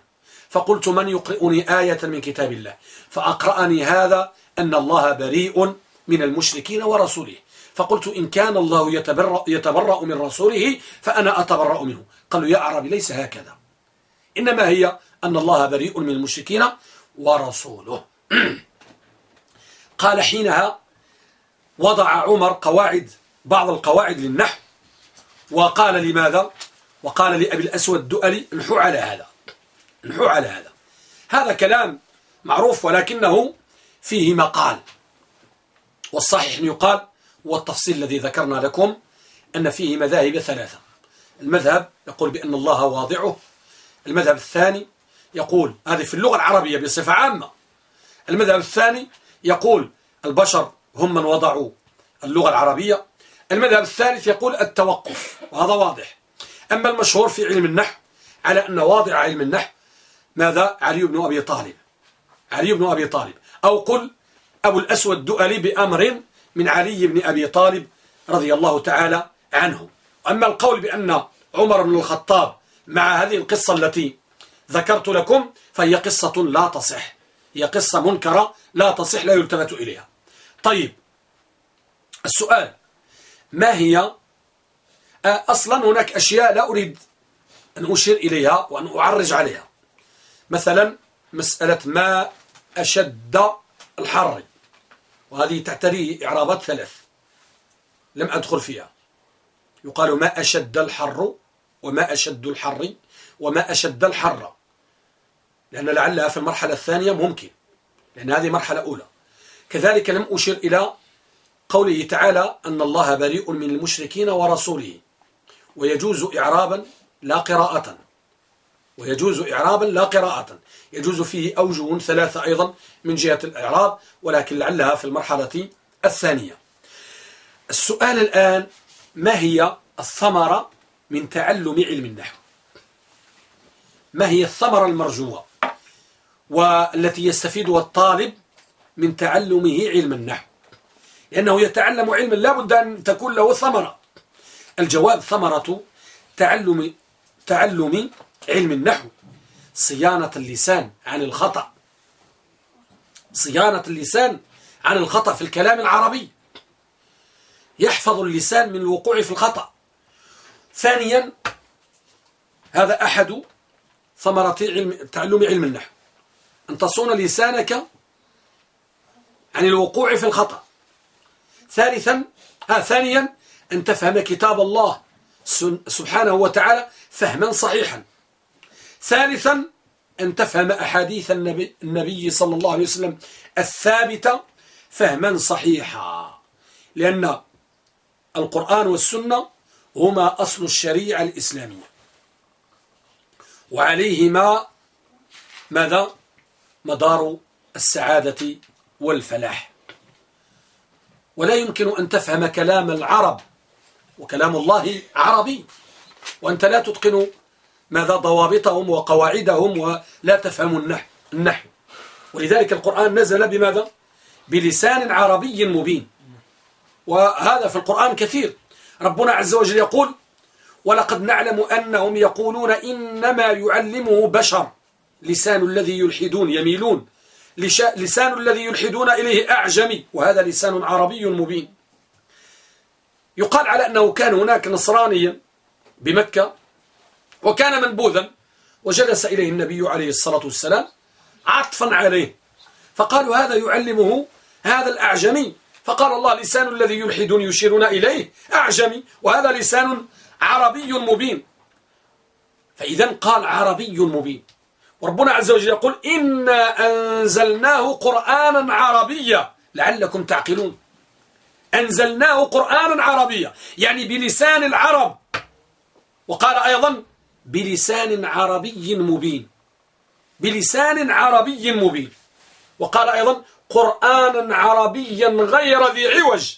فقلت من يقرئني آية من كتاب الله؟ فأقرأني هذا أن الله بريء من المشركين ورسوله. فقلت إن كان الله يتبرأ, يتبرأ من رسوله فأنا أتبرأ منه. قالوا يا عربي ليس هكذا. إنما هي أن الله بريء من المشركين ورسوله. قال حينها وضع عمر قواعد بعض القواعد للنحو وقال لماذا؟ وقال لأبي الأسود الدؤلي نحو على هذا نحو على هذا. هذا كلام معروف ولكنه فيه مقال. والصحيح أن يقال والتفصيل الذي ذكرنا لكم أن فيه مذاهب ثلاثة. المذهب يقول بأن الله واضعه. المذهب الثاني يقول هذه في اللغة العربية بصفة عامة. المذهب الثاني يقول البشر هم من وضعوا اللغة العربية. المذهب الثالث يقول التوقف وهذا واضح. أما المشهور في علم النحو على أن واضع علم النحو ماذا؟ علي بن أبي طالب. علي بن أبي طالب. أو قل أبو الأسود الدؤلي بأمر من علي بن أبي طالب رضي الله تعالى عنه. أما القول بأن عمر بن الخطاب مع هذه القصة التي ذكرت لكم فهي قصة لا تصح. هي قصة منكرة لا تصح لا يلتفت إليها. طيب السؤال ما هي؟ أصلا هناك أشياء لا أريد أن أشير إليها وأن أعرج عليها. مثلا مسألة ما أشد الحر وهذه تعتري إعرابات ثلاث لم أدخل فيها. يقال ما أشد الحر وما أشد الحر وما أشد الحر. لأن لعلها في المرحلة الثانية ممكن لأن هذه مرحلة أولى. كذلك لم أشير إلى قوله تعالى أن الله بريء من المشركين ورسوله ويجوز إعرابا لا قراءة. ويجوز إعرابا لا قراءة. يجوز فيه أوجه ثلاثة أيضا من جهة الإعراب ولكن لعلها في المرحلة الثانية. السؤال الآن ما هي الثمرة من تعلم علم النحو؟ ما هي الثمرة المرجوة؟ والتي يستفيدها الطالب من تعلمه علم النحو؟ لأنه يتعلم علما لا بد أن تكون له ثمرة. الجواب ثمرة تعلم تعلم علم النحو صيانة اللسان عن الخطأ. صيانة اللسان عن الخطأ في الكلام العربي. يحفظ اللسان من الوقوع في الخطأ. ثانيا هذا أحد ثمرة علم تعلم علم النحو. أن تصون لسانك عن الوقوع في الخطأ. ثالثا ها ثانيا أن تفهم كتاب الله سبحانه وتعالى فهما صحيحا. ثالثا أن تفهم أحاديث النبي, النبي صلى الله عليه وسلم الثابتة فهما صحيحا لأن القرآن والسنة هما أصل الشريعة الإسلامية. وعليهما ماذا؟ مدار السعادة والفلاح. ولا يمكن أن تفهم كلام العرب وكلام الله عربي وأنت لا تتقن ماذا ضوابطهم وقواعدهم ولا تفهم النحو. ولذلك القرآن نزل بماذا؟ بلسان عربي مبين. وهذا في القرآن كثير. ربنا عز وجل يقول ولقد نعلم أنهم يقولون إنما يعلمه بشر. لسان الذي يلحدون يميلون. لسان الذي يلحدون إليه أعجمي. وهذا لسان عربي مبين. يقال على أنه كان هناك نصرانيا بمكة وكان منبوذا وجلس إليه النبي عليه الصلاة والسلام عطفا عليه. فقالوا هذا يعلمه هذا الأعجمي. فقال الله لسان الذي يلحدون يشيرون إليه أعجمي وهذا لسان عربي مبين. فإذا قال عربي مبين. وربنا عز وجل يقول إنا أنزلناه قرآنا عربيا. لعلكم تعقلون. أنزلناه قرآنا عربيا يعني بلسان العرب. وقال أيضا بلسان عربي مبين. بلسان عربي مبين. وقال أيضا قرآنا عربيا غير ذي عوج.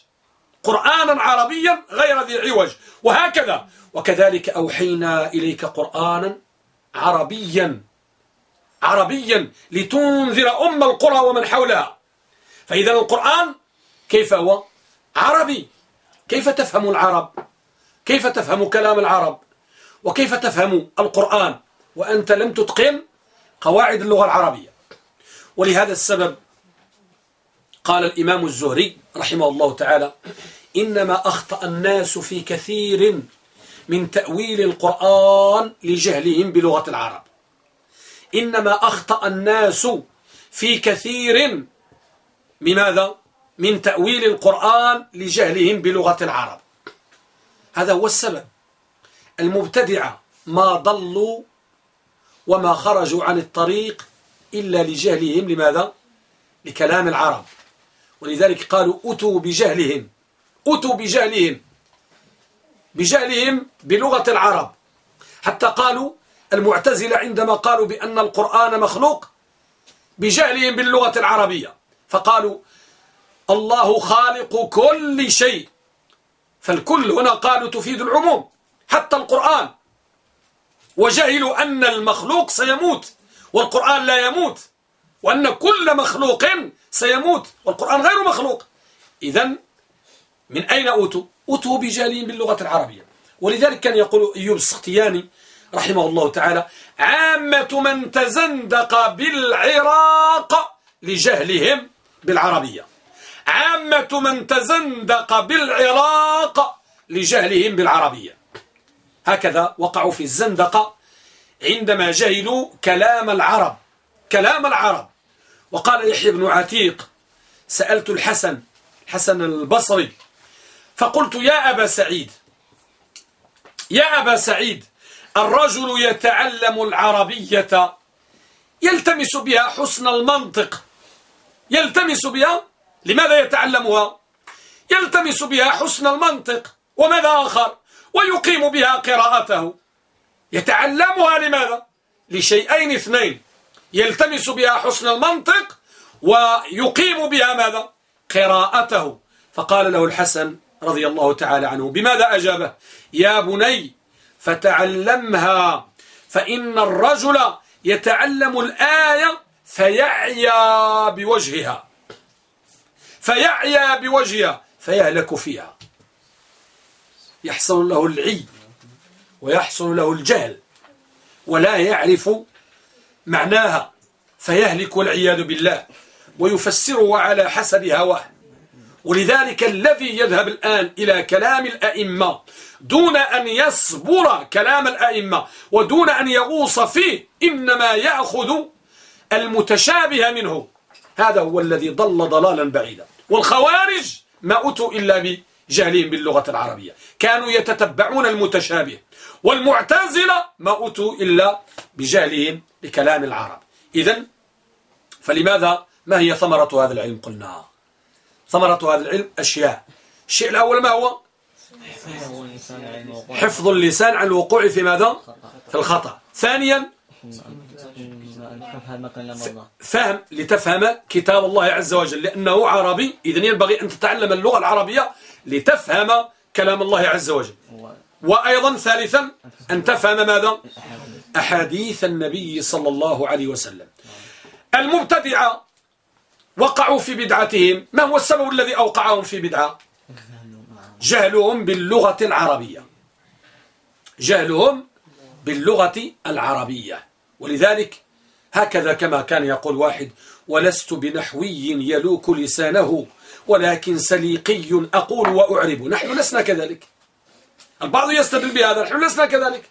قرآنا عربيا غير ذي عوج. وهكذا. وكذلك أوحينا إليك قرآنا عربيا. عربيا لتنذر أم القرى ومن حولها. فإذا القرآن كيف هو؟ عربي. كيف تفهم العرب؟ كيف تفهم كلام العرب؟ وكيف تفهم القرآن وأنت لم تتقن قواعد اللغة العربية؟ ولهذا السبب قال الإمام الزهري رحمه الله تعالى إنما أخطأ الناس في كثير من تأويل القرآن لجهلهم بلغة العرب. إنما أخطأ الناس في كثير من ماذا؟ من تأويل القرآن لجهلهم بلغة العرب. هذا هو السبب. المبتدعة ما ضلوا وما خرجوا عن الطريق إلا لجهلهم. لماذا؟ لكلام العرب. ولذلك قالوا أتوا بجهلهم أتوا بجهلهم بجهلهم بلغة العرب. حتى قالوا المعتزلة عندما قالوا بأن القرآن مخلوق بجهلهم باللغة العربية. فقالوا الله خالق كل شيء فالكل هنا قالوا تفيد العموم. حتى القرآن. وجهلوا أن المخلوق سيموت والقرآن لا يموت وأن كل مخلوق سيموت والقرآن غير مخلوق. إذا من أين أوتوا؟ أوتوا بجالين باللغة العربية. ولذلك كان يقول أيوب السختياني رحمه الله تعالى عامة من تزندق بالعراق لجهلهم بالعربية. عامة من تزندق بالعراق لجهلهم بالعربية. هكذا وقعوا في الزندقة عندما جهلوا كلام العرب كلام العرب. وقال يحيى بن عتيق سألت الحسن حسن البصري فقلت يا أبا سعيد يا أبا سعيد الرجل يتعلم العربية يلتمس بها حسن المنطق. يلتمس بها؟ لماذا يتعلمها؟ يلتمس بها حسن المنطق. وماذا آخر؟ ويقيم بها قراءته. يتعلمها لماذا؟ لشيئين اثنين. يلتمس بها حسن المنطق ويقيم بها ماذا؟ قراءته. فقال له الحسن رضي الله تعالى عنه بماذا أجابه؟ يا بني فتعلمها فإن الرجل يتعلم الآية فيعيا بوجهها. فيعيا بوجهها فيهلك فيها. يحصل له العي ويحصل له الجهل ولا يعرف معناها فيهلك والعياذ بالله ويفسره على حسب هواه. ولذلك الذي يذهب الآن إلى كلام الأئمة دون أن يصبر كلام الأئمة ودون أن يغوص فيه إنما يأخذ المتشابه منه. هذا هو الذي ضل ضلالا بعيدا. والخوارج ما أتوا إلا بجهلهم باللغة العربية. كانوا يتتبعون المتشابه. والمعتزلة ما أتوا إلا بجهلهم بكلام العرب. إذا فلماذا ما هي ثمرة هذا العلم؟ قلنا. ثمرة هذا العلم أشياء. الشيء الأول ما هو؟ حفظ اللسان عن الوقوع في ماذا؟ في الخطأ. ثانيا فهم لتفهم كتاب الله عز وجل لأنه عربي. إذن ينبغي أن تتعلم اللغة العربية لتفهم كلام الله عز وجل. وأيضا ثالثا أن تفهم ماذا؟ أحاديث. النبي صلى الله عليه وسلم. المبتدعة وقعوا في بدعتهم. ما هو السبب الذي أوقعهم في بدعة؟ جهلهم باللغة العربية. جهلهم باللغة العربية. ولذلك هكذا كما كان يقول واحد ولست بنحوي يلوك لسانه ولكن سليقي أقول وأعرب. نحن لسنا كذلك. البعض يستدل بهذا نحن لسنا كذلك.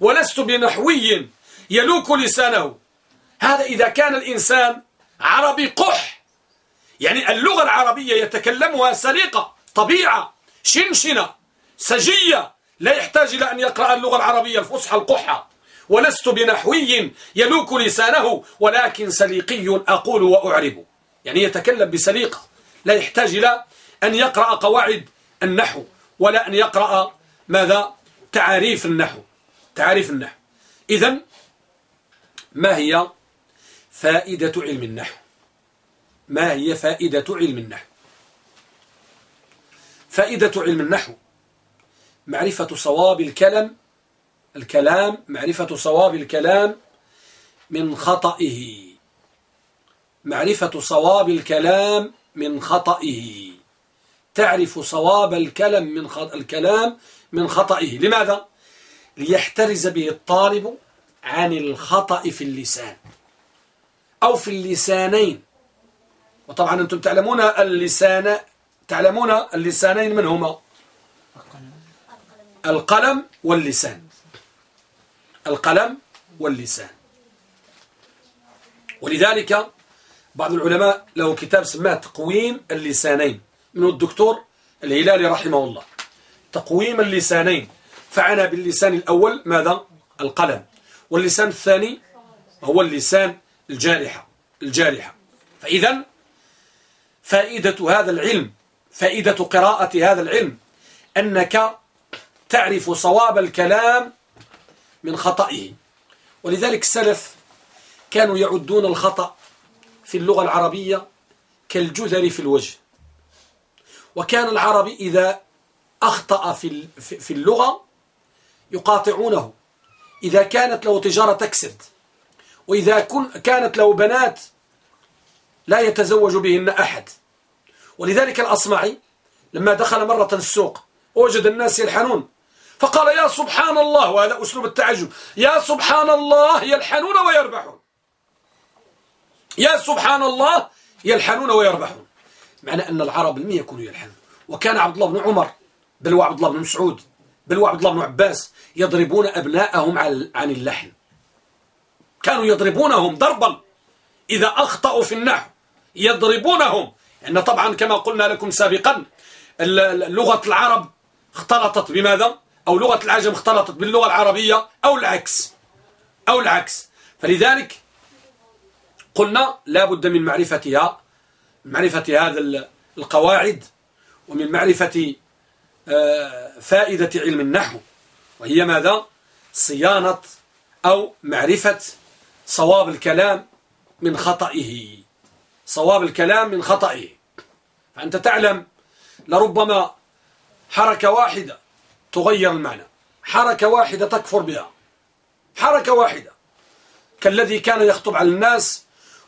ولست بنحوي يلوك لسانه. هذا إذا كان الإنسان عربي قح. يعني اللغة العربية يتكلمها سليقة طبيعة شنشنة سجية. لا يحتاج إلى أن يقرأ اللغة العربية الفصحى القحة ولست بنحوي يلوك لسانه ولكن سليقي أقول وأعرب. يعني يتكلم بسليقة. لا يحتاج إلى أن يقرأ قواعد النحو ولا أن يقرأ ماذا؟ تعاريف النحو. تعاريف النحو. إذا ما هي فائدة علم النحو؟ ما هي فائدة علم النحو؟ فائدة علم النحو معرفة صواب الكلام الكلام معرفة صواب الكلام من خطئه. معرفة صواب الكلام من خطئه. تعرف صواب الكلام من الكلام من خطئه. لماذا؟ ليحترز به الطالب عن الخطأ في اللسان أو في اللسانين. وطبعا أنتم تعلمون اللسان تعلمون اللسانين من هما؟ القلم واللسان. القلم واللسان. ولذلك بعض العلماء له كتاب سماه تقويم اللسانين من الدكتور الهلالي رحمه الله. تقويم اللسانين. فعنا باللسان الأول ماذا؟ القلم. واللسان الثاني هو اللسان الجارحة. الجارحة. فإذا فائدة هذا العلم فائدة قراءة هذا العلم أنك تعرف صواب الكلام من خطئه. ولذلك السلف كانوا يعدون الخطأ في اللغة العربية كالجذر في الوجه. وكان العربي إذا أخطأ في في اللغة يقاطعونه. إذا كانت له تجارة تكسد وإذا كانت له بنات لا يتزوج بهن أحد. ولذلك الأصمعي لما دخل مرة السوق وجد الناس يلحنون. فقال يا سبحان الله وهذا أسلوب التعجب يا سبحان الله يلحنون ويربحون. يا سبحان الله يلحنون ويربحون. معنى أن العرب لم يكونوا يلحنون. وكان عبد الله بن عمر بل وعبد الله بن مسعود بل وعبد الله بن عباس يضربون أبناءهم عن اللحن. كانوا يضربونهم ضربا. إذا أخطأوا في النحو يضربونهم. أن طبعا كما قلنا لكم سابقا لغة العرب اختلطت بماذا؟ أو لغة العجم اختلطت باللغة العربية أو العكس أو العكس. فلذلك قلنا لا بد من معرفتها معرفة هذا القواعد ومن معرفة آه، فائدة علم النحو. وهي ماذا؟ صيانة أو معرفة صواب الكلام من خطئه. صواب الكلام من خطئه. فأنت تعلم لربما حركة واحدة تغير المعنى. حركة واحدة تكفر بها. حركة واحدة. كالذي كان يخطب على الناس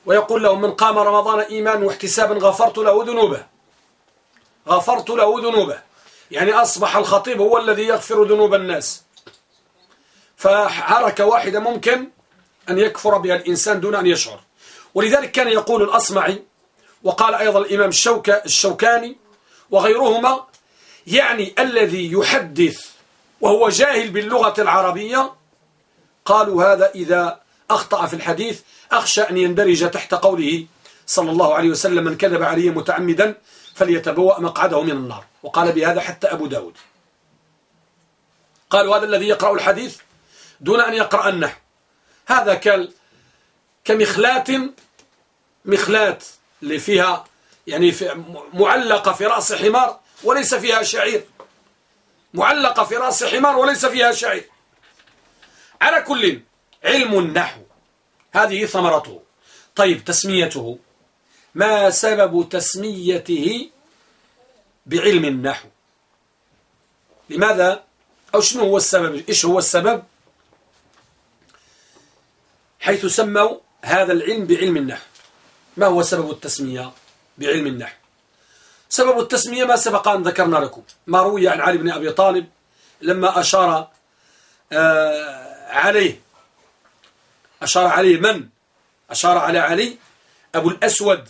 ويقول لهم من قام رمضان إيمان واحتسابا غفرت له ذنوبه. غفرت له ذنوبه. يعني أصبح الخطيب هو الذي يغفر ذنوب الناس. فحركة واحدة ممكن أن يكفر بها الإنسان دون أن يشعر. ولذلك كان يقول الأصمعي وقال أيضا الإمام الشوك الشوكاني وغيرهما يعني الذي يحدث وهو جاهل باللغة العربية؟ قالوا هذا إذا أخطأ في الحديث أخشى أن يندرج تحت قوله صلى الله عليه وسلم من كذب عليه متعمدا فليتبوأ مقعده من النار وقال بهذا حتى أبو داود. قالوا هذا الذي يقرأ الحديث دون أن يقرأ النحو. هذا كمخلات مخلات اللي فيها يعني في معلقة في رأس حمار وليس فيها شعير. معلقة في رأس حمار وليس فيها شعير. على كل علم النحو هذه ثمرته. طيب تسميته. ما سبب تسميته بعلم النحو لماذا؟ أو شنو هو السبب؟ إيش هو السبب؟ حيث سموا هذا العلم بعلم النحو. ما هو سبب التسمية بعلم النحو؟ سبب التسمية ما سبق أن ذكرنا لكم. ما روي عن علي بن أبي طالب لما أشار آه، عليه. أشار عليه من؟ أشار على علي أبو الأسود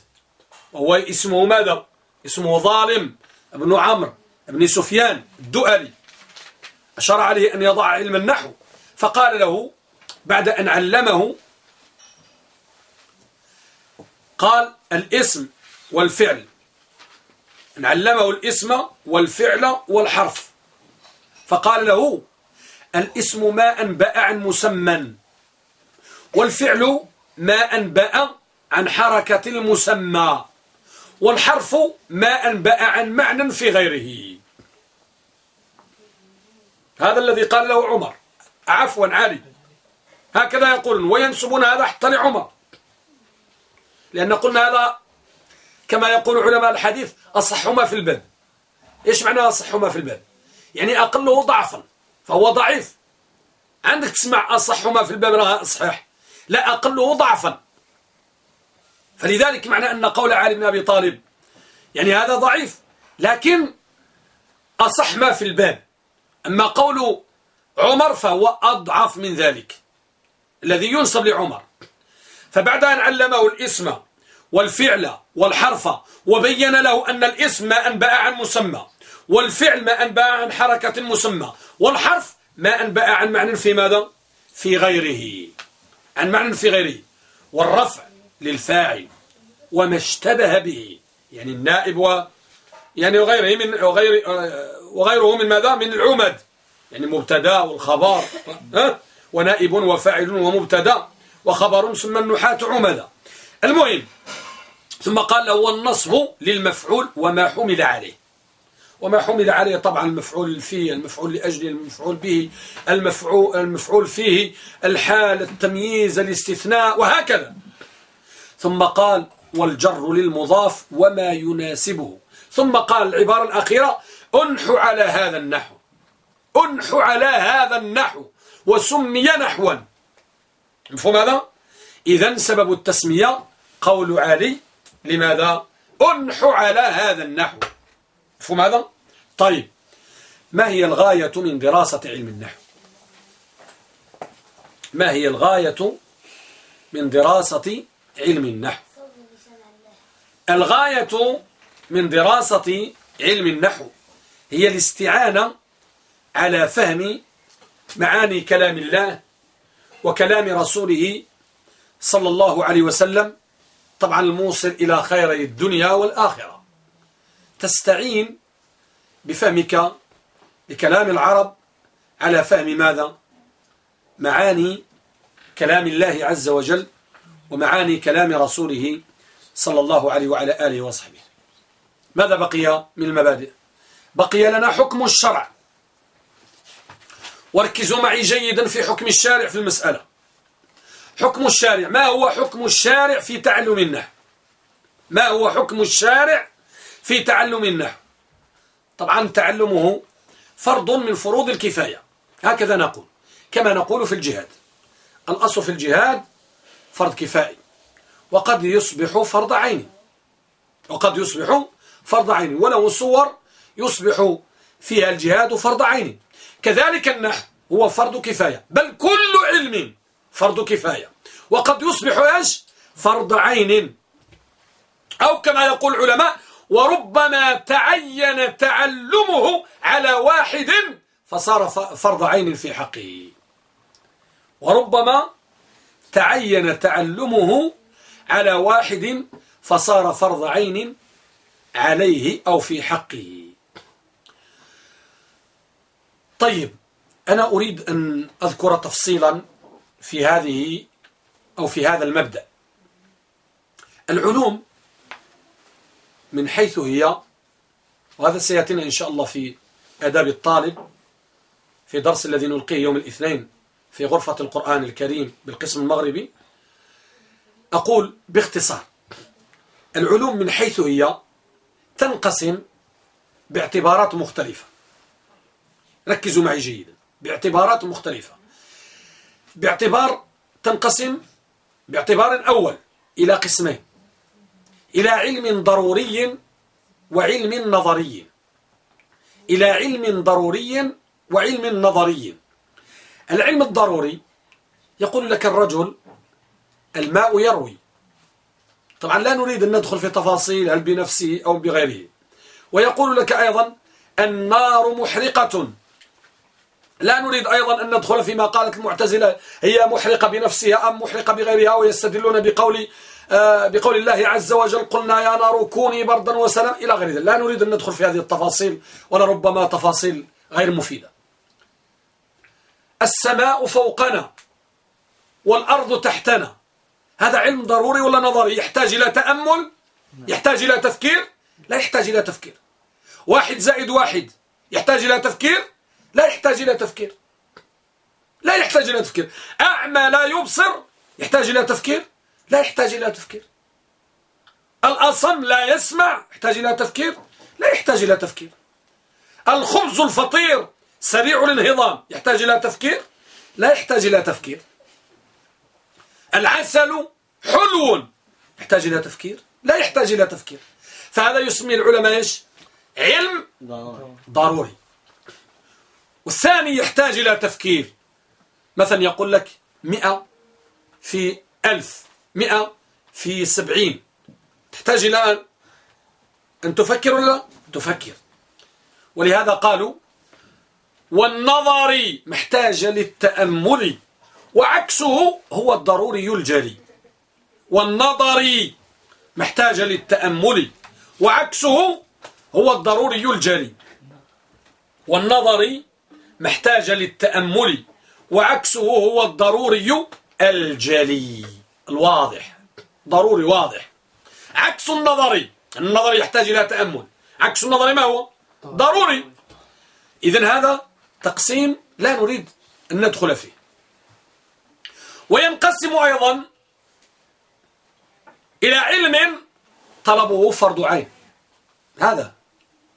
وهو اسمه ماذا؟ اسمه ظالم ابن عمرو ابن سفيان الدؤلي. أشار عليه أن يضع علم النحو فقال له بعد أن علمه قال الاسم والفعل. علمه الاسم والفعل والحرف. فقال له الاسم ما أنبأ عن مسمى والفعل ما أنبأ عن حركة المسمى والحرف ما أنبأ عن معنى في غيره. هذا الذي قال له عمر. عفوا علي. هكذا يقولون وينسبون هذا حتى لعمر. لأن قلنا هذا كما يقول علماء الحديث أصح ما في الباب إيش معنى أصح ما في الباب يعني أقله ضعفا فهو ضعيف. عندك تسمع أصح ما في الباب صحيح؟ لا أقله ضعفا. فلذلك معنى أن قول علي بن أبي طالب يعني هذا ضعيف لكن أصح ما في الباب أما قول عمر فهو أضعف من ذلك الذي ينصب لعمر. فبعد أن علمه الاسم والفعل والحرف وبين له أن الاسم ما أنبأ عن مسمى والفعل ما أنبأ عن حركة مسمى والحرف ما أنبأ عن معنى في ماذا؟ في غيره. عن معنى في غيره. والرفع للفاعل وما اشتبه به يعني النائب و يعني وغيره من وغير وغيره من ماذا؟ من العمد. يعني مبتدا والخبر ها؟ ونائب وفاعل ومبتدا وخبر ثم النحاة عمدا. المهم ثم قال له والنصب للمفعول وما حمل عليه. وما حمل عليه طبعا المفعول فيه المفعول لأجل المفعول به المفعول, المفعول فيه الحال التمييز الاستثناء وهكذا. ثم قال والجر للمضاف وما يناسبه. ثم قال العبارة الأخيرة أنح على هذا النحو. أنح على هذا النحو وسمي نحوا. مفهوم هذا؟ إذا سبب التسمية قول علي لماذا؟ أنح على هذا النحو مفهوم هذا؟ طيب ما هي الغاية من دراسة علم النحو؟ ما هي الغاية من دراسة علم النحو؟ الغاية من دراسة علم النحو هي الاستعانة على فهم معاني كلام الله وكلام رسوله صلى الله عليه وسلم طبعا الموصل إلى خير الدنيا والآخرة. تستعين بفهمك لكلام العرب على فهم ماذا؟ معاني كلام الله عز وجل ومعاني كلام رسوله صلى الله عليه وعلى آله وصحبه. ماذا بقي من المبادئ؟ بقي لنا حكم الشرع. وركزوا معي جيدا في حكم الشارع في المسألة. حكم الشارع. ما هو حكم الشارع في تعلم النحو ما هو حكم الشارع في تعلم النحو طبعا تعلمه فرض من فروض الكفاية. هكذا نقول. كما نقول في الجهاد. الأصل في الجهاد فرض كفائي. وقد يصبح فرض عين وقد يصبح فرض عين ولو صور يصبح فيها الجهاد فرض عين كذلك النحو هو فرض كفاية. بل كل علم فرض كفاية. وقد يصبح إيش؟ فرض عين. أو كما يقول العلماء وربما تعين تعلمه على واحد فصار فرض عين في حقه. وربما تعين تعلمه على واحد فصار فرض عين عليه أو في حقه. طيب أنا أريد أن أذكر تفصيلا في هذه أو في هذا المبدأ. العلوم من حيث هي وهذا سيأتينا إن شاء الله في أداب الطالب في درس الذي نلقيه يوم الاثنين في غرفة القرآن الكريم بالقسم المغربي أقول باختصار. العلوم من حيث هي تنقسم باعتبارات مختلفة. ركزوا معي جيدا. باعتبارات مختلفة. باعتبار تنقسم باعتبار أول إلى قسمين إلى علم ضروري وعلم نظري. إلى علم ضروري وعلم نظري. العلم الضروري يقول لك الرجل الماء يروي. طبعا لا نريد أن ندخل في تفاصيل هل بنفسه أو بغيره. ويقول لك أيضا النار محرقة. لا نريد أيضا أن ندخل فيما قالت المعتزلة هي محرقة بنفسها أم محرقة بغيرها ويستدلون بقول آه، بقول الله عز وجل قلنا يا نار كوني بردا وسلام إلى غير ذلك. لا نريد أن ندخل في هذه التفاصيل ولربما تفاصيل غير مفيدة. السماء فوقنا والأرض تحتنا. هذا علم ضروري ولا نظري؟ يحتاج إلى تأمل؟ يحتاج إلى تفكير؟ لا يحتاج إلى تفكير. واحد زائد واحد يحتاج إلى تفكير؟ لا يحتاج إلى تفكير لا يحتاج إلى تفكير أعمى لا يبصر يحتاج إلى تفكير لا يحتاج إلى تفكير الأصم لا يسمع يحتاج إلى تفكير لا يحتاج إلى تفكير الخبز الفطير سريع الانهضام يحتاج إلى تفكير لا يحتاج إلى تفكير العسل حلو يحتاج إلى تفكير لا يحتاج إلى تفكير فهذا يسمي العلماء إيش علم ضروري والثاني يحتاج إلى تفكير. مثلا يقول لك مئة في ألف مئة في سبعين. تحتاج إلى أن تفكر ولا تفكر. ولهذا قالوا والنظر محتاج للتأمل وعكسه هو الضروري الجلي والنظر محتاج للتأمل وعكسه هو الضروري الجلي والنظر محتاج للتأمل وعكسه هو الضروري الجلي. الواضح. ضروري واضح. عكس النظري النظري يحتاج إلى تأمل. عكس النظري ما هو؟ ضروري. إذن هذا تقسيم لا نريد أن ندخل فيه. وينقسم أيضا إلى علم طلبه فرض عين. هذا.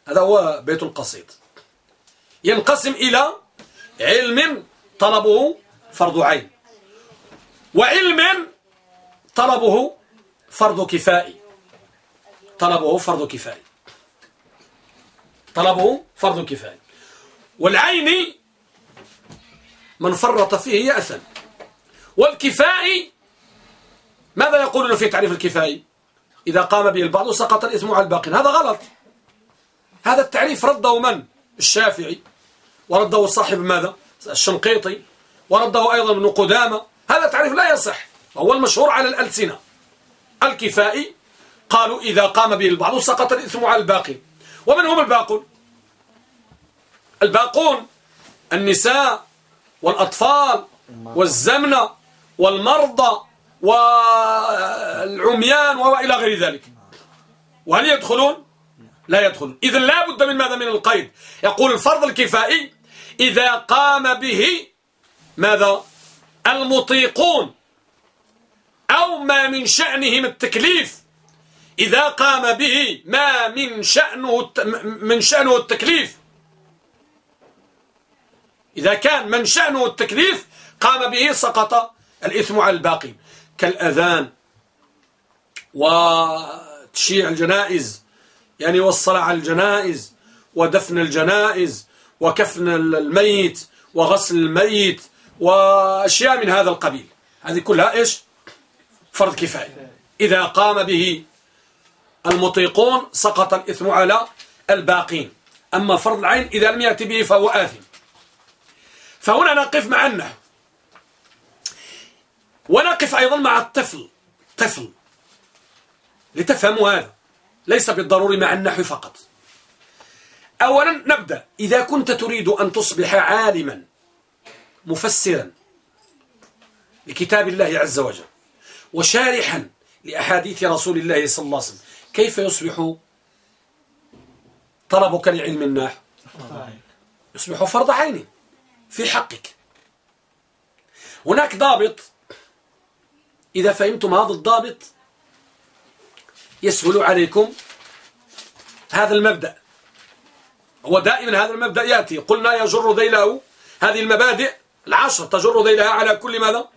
هذا هو بيت القصيد. ينقسم إلى علم طلبه فرض عين وعلم طلبه فرض كفائي طلبه فرض كفائي طلبه فرض كفائي والعين من فرط فيه يأثم والكفائي ماذا يقولون في تعريف الكفائي إذا قام به البعض سقط الإثم على الباقين. هذا غلط. هذا التعريف رده من؟ الشافعي. ورده صاحب ماذا؟ الشنقيطي. ورده أيضا ابن قدامة. هذا تعريف لا يصح. وهو المشهور على الألسنة. الكفائي قالوا إذا قام به البعض سقط الإثم على الباقي. ومن هم الباقون. الباقون النساء والأطفال والزمنة والمرضى والعميان وإلى غير ذلك. وهل يدخلون؟ لا يدخلون. إذا لا بد من ماذا؟ من القيد. يقول الفرض الكفائي إذا قام به ماذا؟ المطيقون. أو ما من شأنهم التكليف. إذا قام به ما من شأنه من شأنه التكليف. إذا كان من شأنه التكليف قام به سقط الإثم على الباقي. كالأذان وتشيع الجنائز يعني والصلاة على الجنائز ودفن الجنائز وكفن الميت وغسل الميت وأشياء من هذا القبيل. هذه كلها إيش؟ فرض كفاية. إذا قام به المطيقون سقط الإثم على الباقين. أما فرض العين إذا لم يأتي به فهو آثم. فهنا نقف مع النحو ونقف أيضا مع الطفل. طفل. لتفهموا هذا. ليس بالضروري مع النحو فقط. أولا نبدأ. إذا كنت تريد أن تصبح عالما مفسرا لكتاب الله عز وجل وشارحا لأحاديث رسول الله صلى الله عليه وسلم كيف يصبح طلبك لعلم النحو يصبح فرض عين في حقك. هناك ضابط إذا فهمتم هذا الضابط يسهل عليكم هذا المبدأ. هو دائما هذا المبدأ يأتي. قلنا يجر ذيله هذه المبادئ العشر تجر ذيلها على كل ماذا؟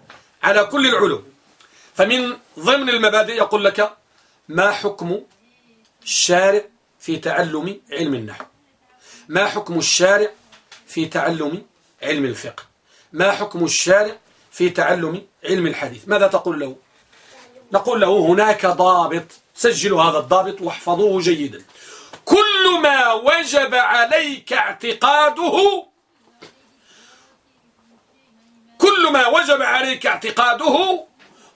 على كل العلوم. فمن ضمن المبادئ يقول لك ما حكم الشارع في تعلم علم النحو؟ ما حكم الشارع في تعلم علم الفقه؟ ما حكم الشارع في تعلم علم الحديث؟ ماذا تقول له؟ نقول له هناك ضابط سجلوا هذا الضابط واحفظوه جيدا. كل ما وجب عليك اعتقاده كل ما وجب عليك اعتقاده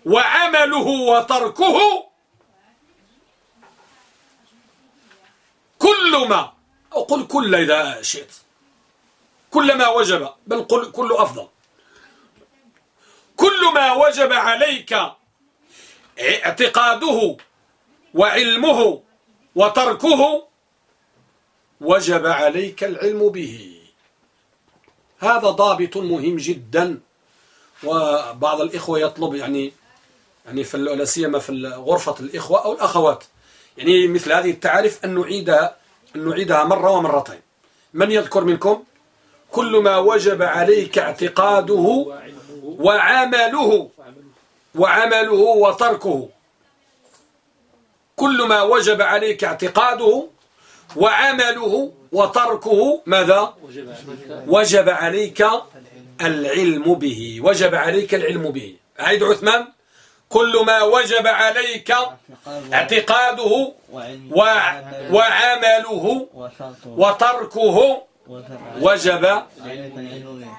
وعمله وتركه كل ما أو قل كل إذا شئت كل ما وجب بل قل كل أفضل. كل ما وجب عليك اعتقاده وعلمه وتركه وجب عليك العلم به. هذا ضابط مهم جدا وبعض الإخوة يطلب يعني يعني في لا سيما في غرفة الإخوة أو الأخوات. يعني مثل هذه التعارف أن نعيدها أن نعيدها مرة ومرتين. من يذكر منكم؟ كل ما وجب عليك اعتقاده وعمله وعمله وتركه. كل ما وجب عليك اعتقاده وعمله وتركه ماذا؟ وجب عليك العلم به. وجب عليك العلم به. عيد عثمان. كل ما وجب عليك اعتقاده وعمله وتركه وجب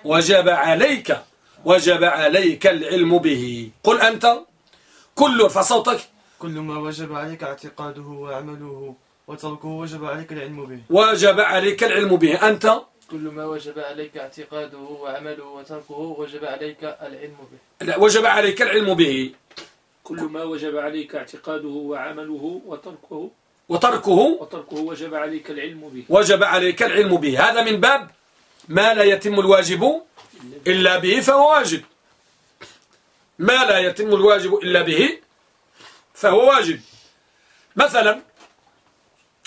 وجب عليك وجب عليك العلم به. قل أنت. كل فصوتك. كل ما وجب عليك اعتقاده وعمله وتركه وجب عليك العلم به. وجب عليك العلم به. أنت؟ كل ما وجب عليك اعتقاده وعمله وتركه وجب عليك العلم به. لا وجب عليك العلم به. كل ما وجب عليك اعتقاده وعمله وتركه وتركه؟ وتركه وجب عليك العلم به. وجب عليك العلم به. هذا من باب ما لا يتم الواجب إلا به فهو واجب. ما لا يتم الواجب إلا به فهو واجب. مثلا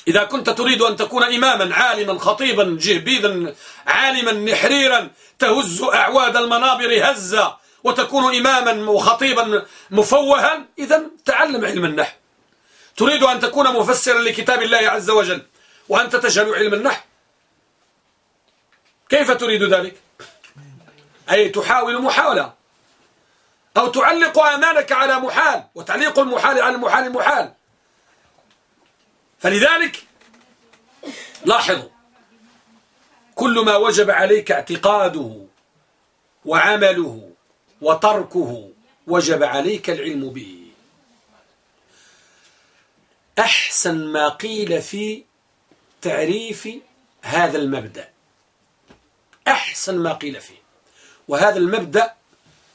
إذا كنت تريد أن تكون إماما عالما خطيبا جهبيذا عالما نحريرا تهز أعواد المنابر هزة وتكون إماما وخطيبا مفوها إذا تعلم علم النحو. تريد أن تكون مفسرا لكتاب الله عز وجل وأنت تجهل علم النحو. كيف تريد ذلك؟ أي تحاول محاولة أو تعلق أمانك على محال وتعليق المحال على المحال محال. فلذلك لاحظوا كل ما وجب عليك اعتقاده وعمله وتركه وجب عليك العلم به. أحسن ما قيل في تعريف هذا المبدأ. أحسن ما قيل فيه. وهذا المبدأ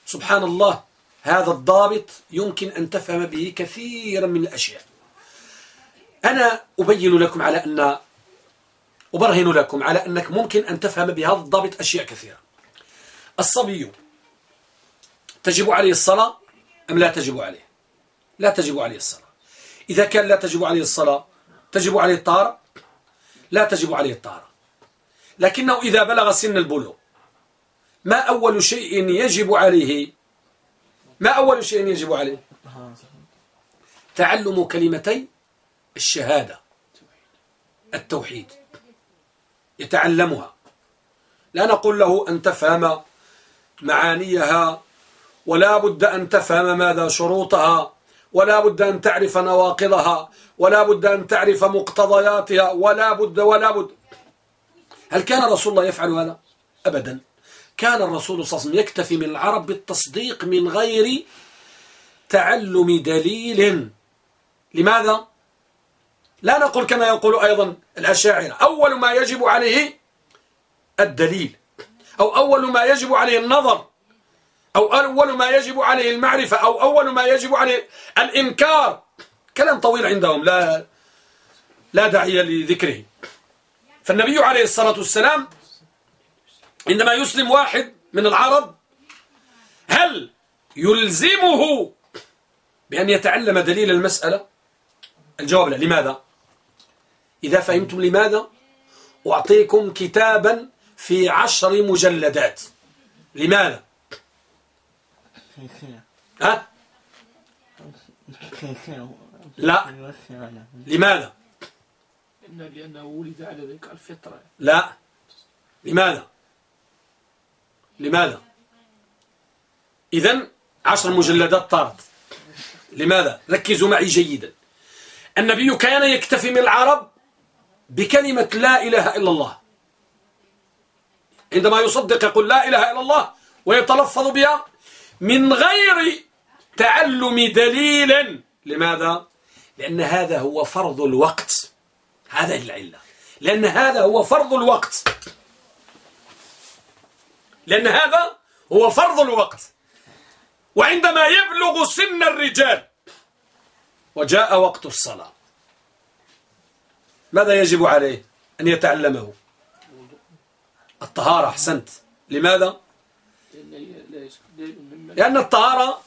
سبحان الله هذا الضابط يمكن أن تفهم به كثيرا من الأشياء. أنا أبين لكم على أن أبرهن لكم على أنك ممكن أن تفهم بهذا الضابط أشياء كثيرة. الصبي تجب عليه الصلاة أم لا تجب عليه؟ لا تجب عليه الصلاة. إذا كان لا تجب عليه الصلاة تجب عليه الطهارة؟ لا تجب عليه الطهارة. لكنه إذا بلغ سن البلوغ ما أول شيء يجب عليه؟ ما أول شيء يجب عليه؟ تعلم كلمتي الشهادة التوحيد يتعلمها لا نقول له أن تفهم معانيها ولا بد أن تفهم ماذا شروطها ولا بد أن تعرف نواقضها ولا بد أن تعرف مقتضياتها ولا بد ولا بد هل كان رسول الله يفعل هذا؟ أبدا كان الرسول صلى الله عليه وسلم يكتفي من العرب بالتصديق من غير تعلم دليل لماذا؟ لا نقول كما يقول أيضا الأشاعرة. أول ما يجب عليه الدليل أو أول ما يجب عليه النظر أو أول ما يجب عليه المعرفة أو أول ما يجب عليه الإنكار. كلام طويل عندهم لا لا داعي لذكره. فالنبي عليه الصلاة والسلام عندما يسلم واحد من العرب هل يلزمه بأن يتعلم دليل المسألة؟ الجواب لا. لماذا؟ إذا فهمتم لماذا؟ أعطيكم كتابا في عشر مجلدات. لماذا؟ ها؟ لا. لماذا؟ لأنه ولد على ذلك الفطرة. لا. لماذا؟ لماذا؟ إذن عشر مجلدات طارت. لماذا؟ ركزوا معي جيدا. النبي كان يكتفي من العرب بكلمة لا إله إلا الله. عندما يصدق يقول لا إله إلا الله ويتلفظ بها من غير تعلم دليل لماذا؟ لأن هذا هو فرض الوقت. هذا العلة لأن هذا هو فرض الوقت. لأن هذا هو فرض الوقت. وعندما يبلغ سن الرجال وجاء وقت الصلاة. ماذا يجب عليه أن يتعلمه؟ الطهارة أحسنت. لماذا؟ لأن الطهارة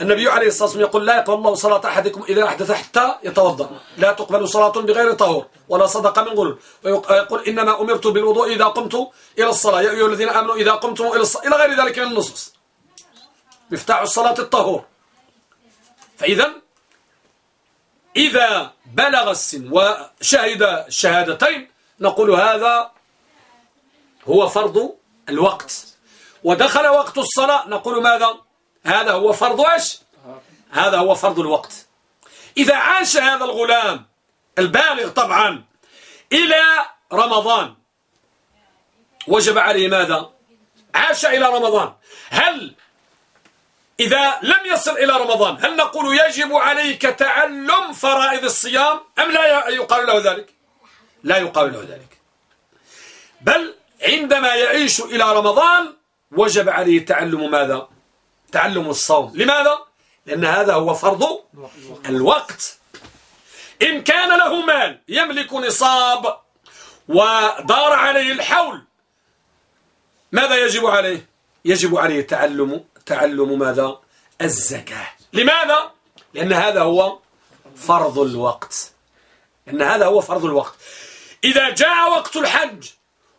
النبي عليه الصلاة والسلام يقول لا يقبل الله صلاة أحدكم إذا أحدث حتى يتوضأ. لا تقبل صلاة بغير طهور ولا صدق من غلل. ويقول إنما أمرت بالوضوء إذا قمت إلى الصلاة. يا أيها الذين آمنوا إذا قمتم إلى الصلاة إلى غير ذلك من النصوص. مفتاح الصلاة الطهور. فإذا إذا بلغ السن وشهد الشهادتين نقول هذا هو فرض الوقت. ودخل وقت الصلاة نقول ماذا؟ هذا هو فرض إيش؟ هذا هو فرض الوقت. إذا عاش هذا الغلام البالغ طبعا إلى رمضان وجب عليه ماذا؟ عاش إلى رمضان. هل إذا لم يصل إلى رمضان هل نقول يجب عليك تعلم فرائض الصيام؟ أم لا يقال له ذلك؟ لا يقال له ذلك. بل عندما يعيش إلى رمضان وجب عليه تعلم ماذا؟ تعلم الصوم. لماذا؟ لأن هذا هو فرض الوقت. إن كان له مال يملك نصاب ودار عليه الحول ماذا يجب عليه؟ يجب عليه تعلم تعلم ماذا؟ الزكاة. لماذا؟ لأن هذا هو فرض الوقت. لأن هذا هو فرض الوقت. إذا جاء وقت الحج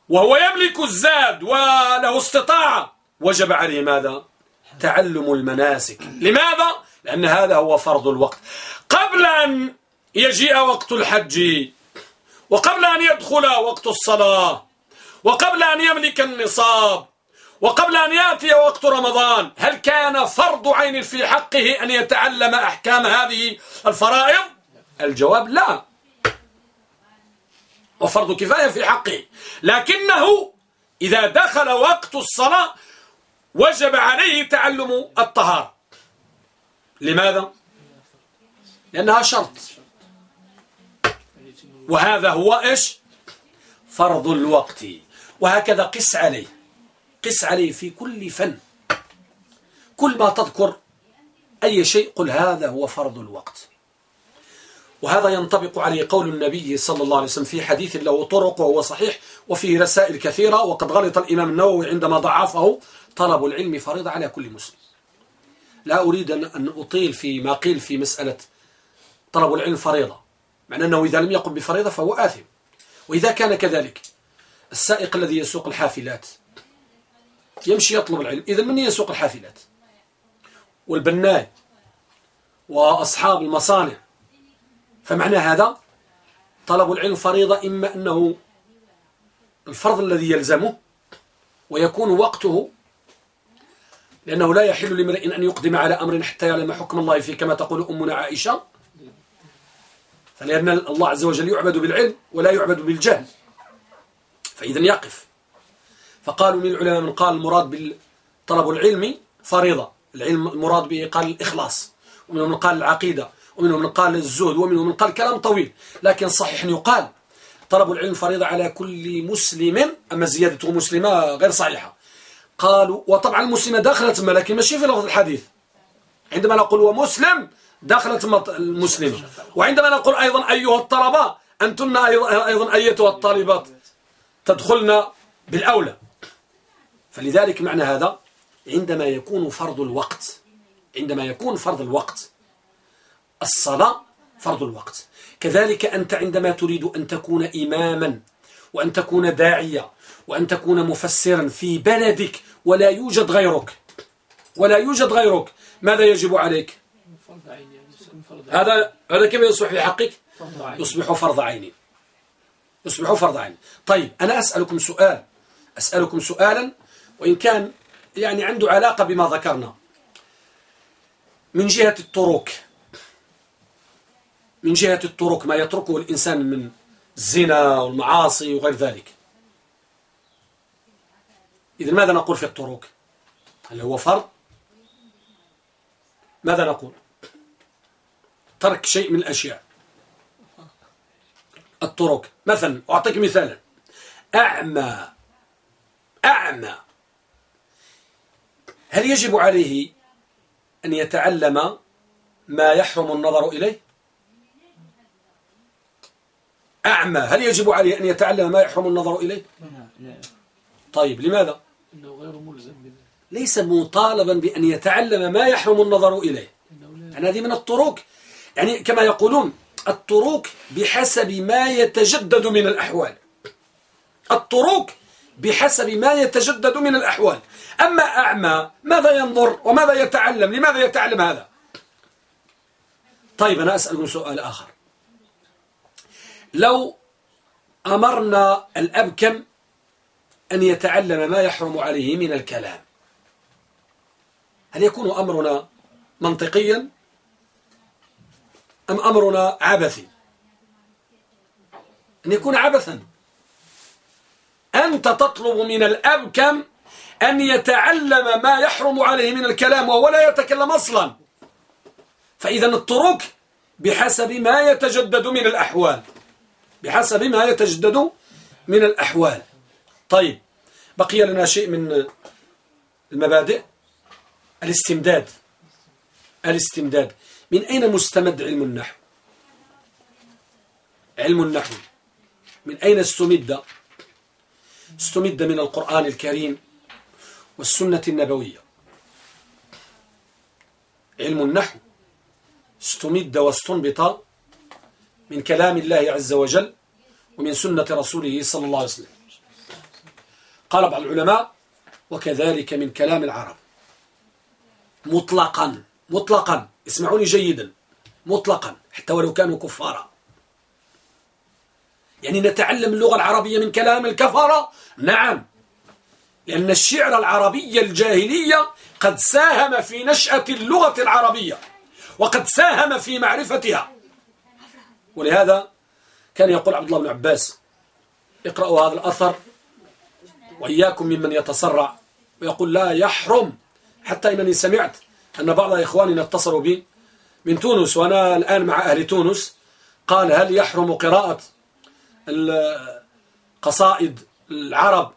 وهو يملك الزاد وله استطاعة وجب عليه ماذا؟ تعلم المناسك. لماذا؟ لأن هذا هو فرض الوقت. قبل أن يجيء وقت الحج وقبل أن يدخل وقت الصلاة وقبل أن يملك النصاب وقبل أن يأتي وقت رمضان هل كان فرض عين في حقه أن يتعلم أحكام هذه الفرائض؟ الجواب لا. وفرض كفاية في حقه. لكنه إذا دخل وقت الصلاة وجب عليه تعلم الطهارة. لماذا؟ لأنها شرط. وهذا هو إيش؟ فرض الوقت. وهكذا قس عليه. قس عليه في كل فن. كل ما تذكر أي شيء قل هذا هو فرض الوقت. وهذا ينطبق عليه قول النبي صلى الله عليه وسلم في حديث له طرق وهو صحيح وفيه رسائل كثيرة وقد غلط الإمام النووي عندما ضعفه طلب العلم فريضة على كل مسلم. لا أريد أن أطيل في ما قيل في مسألة طلب العلم فريضة معنى أنه إذا لم يقم بفريضة فهو آثم. وإذا كان كذلك السائق الذي يسوق الحافلات يمشي يطلب العلم. إذا من يسوق الحافلات والبناي وأصحاب المصانع. فمعنى هذا طلب العلم فريضة إما أنه الفرض الذي يلزمه ويكون وقته لأنه لا يحل لامرئ أن يقدم على أمر حتى يعلم حكم الله فيه كما تقول أمنا عائشة. فلأن الله عز وجل يعبد بالعلم ولا يعبد بالجهل. فإذا يقف. فقالوا من العلماء من قال المراد بطلب العلم فريضة. العلم المراد به قال الإخلاص ومنهم من قال العقيدة ومنهم من قال الزهد ومنهم من قال كلام طويل. لكن صحيح يقال طلب العلم فريضة على كل مسلم أما زيادته مسلمة غير صحيحة. قالوا وطبعا المسلمة داخلة ما لكن ماشي في لفظ الحديث. عندما نقول ومسلم داخلة المسلمة وعندما نقول أيضا أيها الطلبة أنتن أيضا أيتها الطالبات تدخلنا بالأولى. فلذلك معنى هذا عندما يكون فرض الوقت عندما يكون فرض الوقت الصلاة فرض الوقت. كذلك أنت عندما تريد أن تكون إماما وأن تكون داعية وأن تكون مفسرا في بلدك ولا يوجد غيرك ولا يوجد غيرك ماذا يجب عليك؟ هذا هذا كيف يصبح في حقك؟ يصبح فرض عين. يصبح فرض عين. طيب أنا أسألكم سؤال. أسألكم سؤالا وإن كان يعني عنده علاقة بما ذكرنا. من جهة الطرق. من جهة الطرق ما يتركه الإنسان من الزنا والمعاصي وغير ذلك. إذا ماذا نقول في الطرق؟ هل هو فرض؟ ماذا نقول؟ ترك شيء من الأشياء. الطرق. مثلا أعطيك مثالا. أعمى. أعمى. هل يجب عليه أن يتعلم ما يحرم النظر إليه؟ أعمى هل يجب عليه أن يتعلم ما يحرم النظر إليه؟ طيب لماذا؟ إنه غير ملزم ليس مطالبا بأن يتعلم ما يحرم النظر إليه. يعني هذه من الطرق. يعني كما يقولون الطرق بحسب ما يتجدد من الأحوال. الطرق بحسب ما يتجدد من الأحوال. أما أعمى ماذا ينظر وماذا يتعلم؟ لماذا يتعلم هذا؟ طيب أنا أسألكم سؤال آخر. لو أمرنا الأبكم أن يتعلم ما يحرم عليه من الكلام هل يكون أمرنا منطقيا أم أمرنا عبثي؟ أن يكون عبثا. أنت تطلب من الأبكم أن يتعلم ما يحرم عليه من الكلام وهو لا يتكلم أصلا. فإذا الطرق بحسب ما يتجدد من الأحوال. بحسب ما يتجدد من الأحوال. طيب بقي لنا شيء من المبادئ. الاستمداد. الاستمداد. من أين مستمد علم النحو؟ علم النحو. من أين استمد؟ استمد من القرآن الكريم. والسنة النبوية. علم النحو. استمد واستنبط من كلام الله عز وجل ومن سنة رسوله صلى الله عليه وسلم. قال بعض العلماء وكذلك من كلام العرب. مطلقا مطلقا. اسمعوني جيدا. مطلقا. حتى ولو كانوا كفارا. يعني نتعلم اللغة العربية من كلام الكفرة نعم. لأن الشعر العربي الجاهلية قد ساهم في نشأة اللغة العربية وقد ساهم في معرفتها. ولهذا كان يقول عبد الله بن عباس اقرأوا هذا الأثر وإياكم ممن يتسرع. ويقول لا يحرم حتى إنني سمعت أن بعض إخواننا اتصلوا بي من تونس وأنا الآن مع أهل تونس. قال هل يحرم قراءة قصائد العرب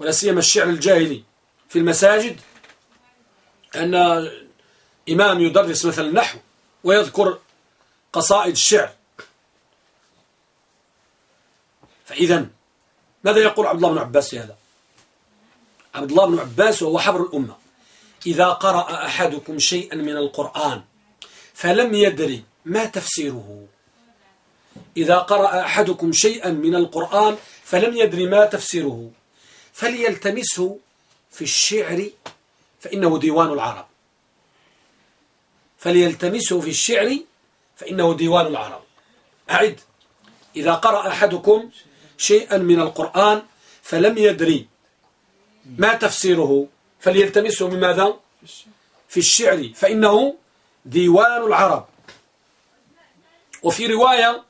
ولا سيما الشعر الجاهلي في المساجد أن إمام يدرس مثلا النحو ويذكر قصائد الشعر. فإذا ماذا يقول عبد الله بن عباس في هذا؟ عبد الله بن عباس وهو حبر الأمة. إذا قرأ أحدكم شيئا من القرآن فلم يدري ما تفسيره. إذا قرأ أحدكم شيئا من القرآن فلم يدري ما تفسيره. فليلتمسه في الشعر فإنه ديوان العرب. فليلتمسه في الشعر فإنه ديوان العرب. أعد. إذا قرأ أحدكم شيئا من القرآن فلم يدري ما تفسيره فليلتمسه من ماذا في الشعر فإنه ديوان العرب. وفي رواية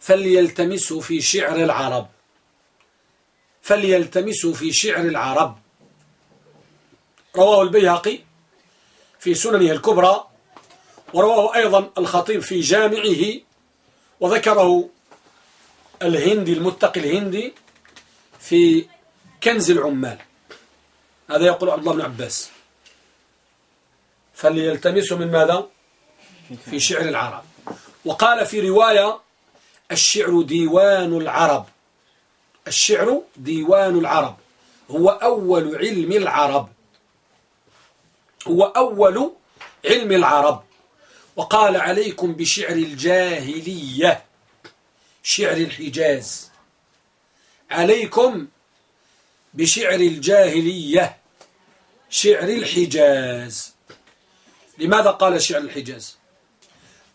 فليلتمسه في شعر العرب. فليلتمسه في شعر العرب. رواه البيهقي في سننه الكبرى ورواه أيضا الخطيب في جامعه وذكره الهندي المتقي الهندي في كنز العمال. هذا يقول عبد الله بن عباس. فليلتمسه من ماذا؟ في شعر العرب. وقال في رواية الشعر ديوان العرب. الشعر ديوان العرب. هو أول علم العرب. هو أول علم العرب. وقال عليكم بشعر الجاهلية. شعر الحجاز. عليكم بشعر الجاهلية. شعر الحجاز. لماذا قال شعر الحجاز؟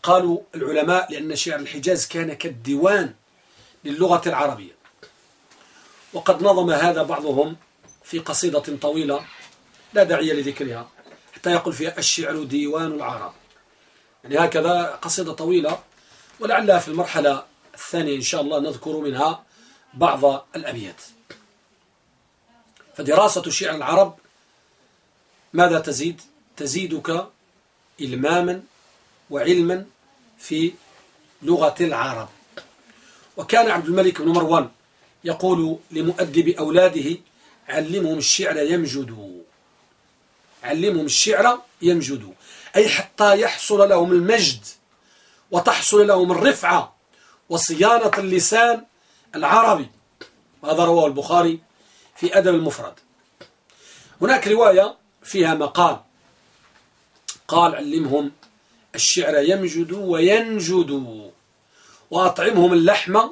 قالوا العلماء لأن شعر الحجاز كان كالديوان للغة العربية. وقد نظم هذا بعضهم في قصيدة طويلة لا داعي لذكرها حتى يقول فيها الشعر ديوان العرب. يعني هكذا قصيدة طويلة ولعلها في المرحلة الثانية إن شاء الله نذكر منها بعض الأبيات. فدراسة شعر العرب ماذا تزيد؟ تزيدك إلماما وعلما في لغة العرب. وكان عبد الملك بن مروان يقول لمؤدب أولاده علمهم الشعر يمجدوا علمهم الشعر يمجدوا أي حتى يحصل لهم المجد وتحصل لهم الرفعة وصيانة اللسان العربي. هذا رواه البخاري في أدب المفرد. هناك رواية فيها مقال. قال علمهم الشعر يمجد وينجد وأطعمهم اللحم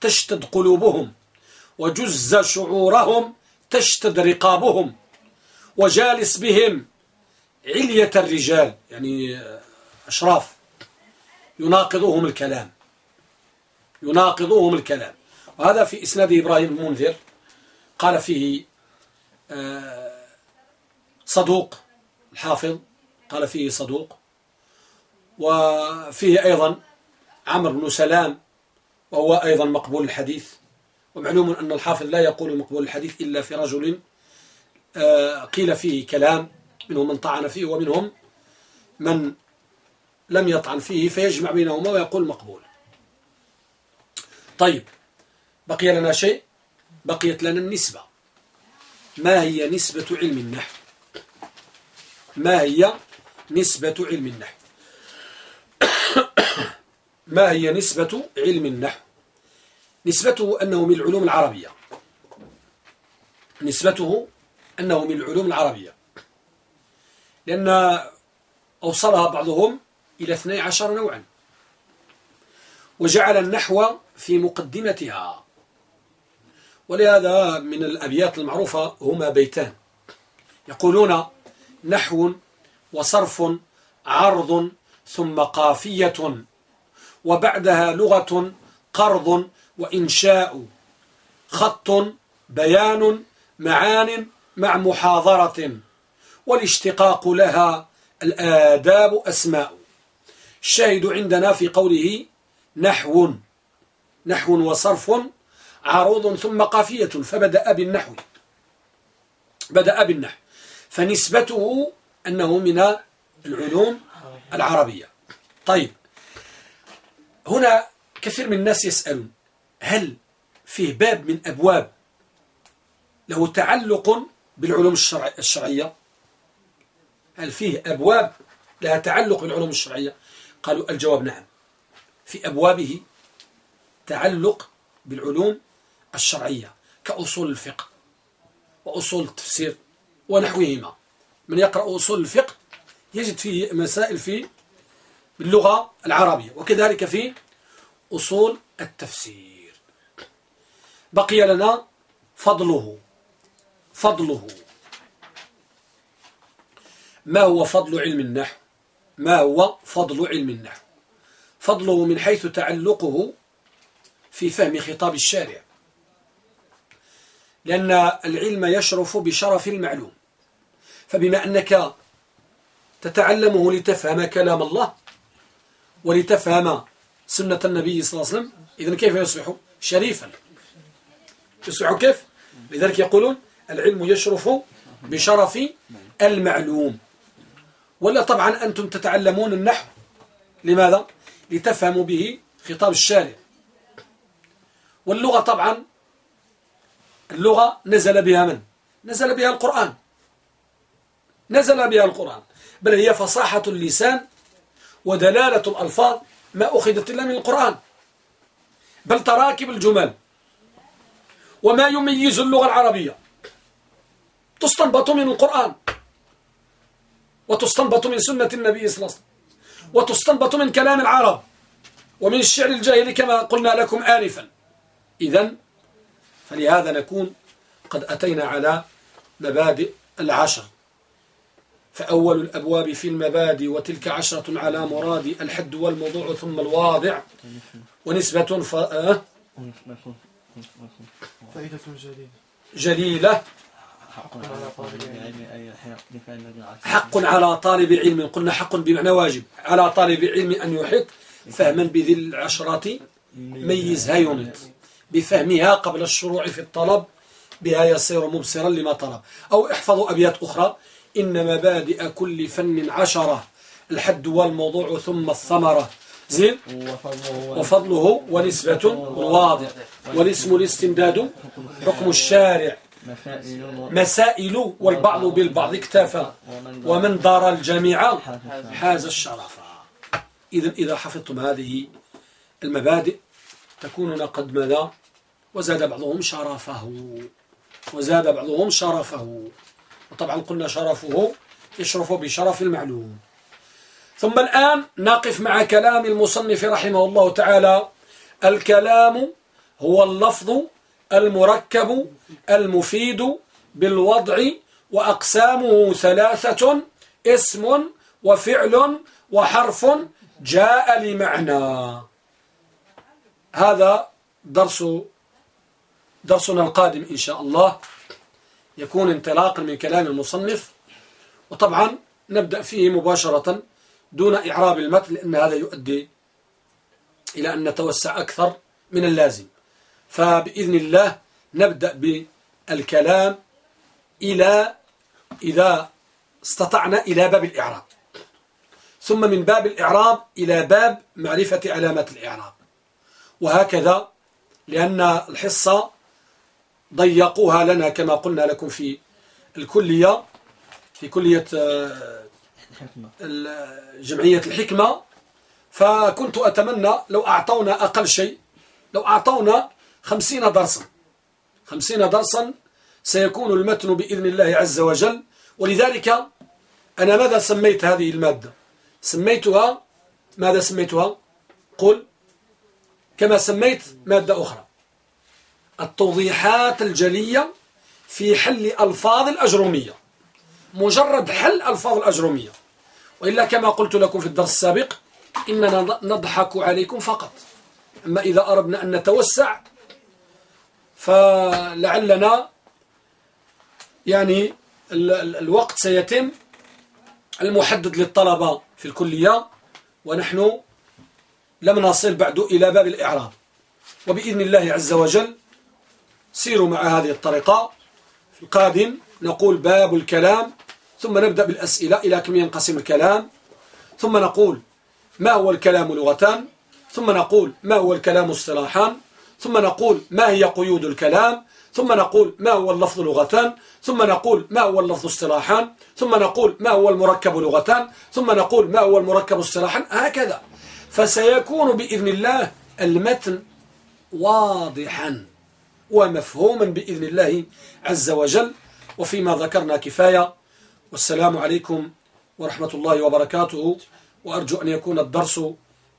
تشتد قلوبهم. وجز شعورهم تشتد رقابهم وجالس بهم علية الرجال يعني أشراف يناقضهم الكلام يناقضهم الكلام. وهذا في إسناد إبراهيم المنذر قال فيه آه، صدوق الحافظ قال فيه صدوق. وفيه أيضا عمرو بن سلام وهو أيضا مقبول الحديث. ومعلوم أن الحافظ لا يقول مقبول الحديث إلا في رجل آه، قيل فيه كلام منهم من طعن فيه ومنهم من لم يطعن فيه فيجمع بينهما ويقول مقبول. طيب بقي لنا شيء؟ بقيت لنا النسبة. ما هي نسبة علم النحو؟ ما هي نسبة علم النحو؟ ما هي نسبة علم النحو؟ نسبته أنه من العلوم العربية. نسبته أنه من العلوم العربية. لأن أوصلها بعضهم إلى 12 نوعا. وجعل النحو في مقدمتها. ولهذا من الأبيات المعروفة هما بيتان. يقولون نحو وصرف عرض ثم قافية. وبعدها لغة قرض وإنشاء خط بيان معان مع محاضرة. والاشتقاق لها الآداب أسماء. الشاهد عندنا في قوله نحو. نحو وصرف عروض ثم قافية فبدأ بالنحو. بدأ بالنحو. فنسبته أنه من العلوم العربية. طيب. هنا كثير من الناس يسألون. هل فيه باب من أبواب له تعلق بالعلوم الشرعية؟ هل فيه أبواب لها تعلق بالعلوم الشرعية؟ قالوا الجواب نعم. في أبوابه تعلق بالعلوم الشرعية كأصول الفقه وأصول التفسير ونحوهما. من يقرأ أصول الفقه يجد فيه مسائل في باللغة العربية وكذلك في أصول التفسير. بقي لنا فضله فضله. ما هو فضل علم النحو؟ ما هو فضل علم النحو؟ فضله من حيث تعلقه في فهم خطاب الشارع. لأن العلم يشرف بشرف المعلوم. فبما أنك تتعلمه لتفهم كلام الله ولتفهم سنة النبي صلى الله عليه وسلم إذن كيف يصبح شريفا؟ يصبح كيف؟ لذلك يقولون العلم يشرف بشرف المعلوم. ولا طبعا أنتم تتعلمون النحو. لماذا؟ لتفهموا به خطاب الشارع. واللغة طبعا اللغة نزل بها من؟ نزل بها القرآن. نزل بها القرآن. بل هي فصاحة اللسان ودلالة الألفاظ ما أخذت إلا من القرآن. بل تراكب الجمل. وما يميز اللغة العربية. تستنبط من القرآن. وتستنبط من سنة النبي صلى الله عليه وسلم. وتستنبط من كلام العرب. ومن الشعر الجاهلي كما قلنا لكم آنفا. إذا فلهذا نكون قد أتينا على مبادئ العشر. فأول الأبواب في المبادئ وتلك عشرة على مراد الحد والموضوع ثم الواضع. ونسبة ف... فائدة جليلة. جليلة حق على طالب العلم قلنا حق بمعنى واجب. على طالب علم أن يحط فهما بذي العشرة ميزها يونت بفهمها قبل الشروع في الطلب. بها يصير مبصرا لما طلب. أو احفظوا أبيات أخرى. إن مبادئ كل فن عشرة. الحد والموضوع ثم الثمرة. زين. وفضله ونسبة الواضع والاسم الاستمداد. حكم الشارع. مسائل والبعض بالبعض اكتفى. ومن دار الجميع. حاز الشرف. إذا إذا حفظتم هذه المبادئ تكونون قد ماذا؟ وزاد بعضهم شرفه. وزاد بعضهم شرفه. وطبعا قلنا شرفه يشرف بشرف المعلوم. ثم الآن نقف مع كلام المصنف رحمه الله تعالى. الكلام هو اللفظ المركب المفيد بالوضع وأقسامه ثلاثة اسم وفعل وحرف جاء لمعنى. هذا درس درسنا القادم إن شاء الله. يكون انطلاقا من كلام المصنف. وطبعا نبدأ فيه مباشرة. دون إعراب المتن لأن هذا يؤدي إلى أن نتوسع أكثر من اللازم. فبإذن الله نبدأ بالكلام إلى إذا استطعنا إلى باب الإعراب. ثم من باب الإعراب إلى باب معرفة علامات الإعراب. وهكذا لأن الحصة ضيقوها لنا كما قلنا لكم في الكلية في كلية آه، جمعية الحكمة فكنت أتمنى لو أعطونا أقل شيء لو أعطونا خمسين درسا. خمسين درسا سيكون المتن بإذن الله عز وجل. ولذلك أنا ماذا سميت هذه المادة؟ سميتها ماذا سميتها؟ قل كما سميت مادة أخرى. التوضيحات الجلية في حل ألفاظ الأجرومية. مجرد حل ألفاظ الأجرومية. وإلا كما قلت لكم في الدرس السابق إننا نضحك عليكم فقط. أما إذا أردنا أن نتوسع فلعلنا يعني الوقت سيتم المحدد للطلبة في الكلية ونحن لم نصل بعد إلى باب الإعراب. وبإذن الله عز وجل سيروا مع هذه الطريقة. في القادم نقول باب الكلام ثم نبدأ بالأسئلة إلى كم ينقسم الكلام. ثم نقول ما هو الكلام لغتان؟ ثم نقول ما هو الكلام اصطلاحا ثم نقول ما هي قيود الكلام؟ ثم نقول ما هو اللفظ لغتان؟ ثم نقول ما هو اللفظ اصطلاحا ثم نقول ما هو المركب لغتان؟ ثم نقول ما هو المركب اصطلاحا هكذا. فسيكون بإذن الله المتن واضحا ومفهوما بإذن الله عز وجل. وفيما ذكرنا كفاية والسلام عليكم ورحمة الله وبركاته وأرجو أن يكون الدرس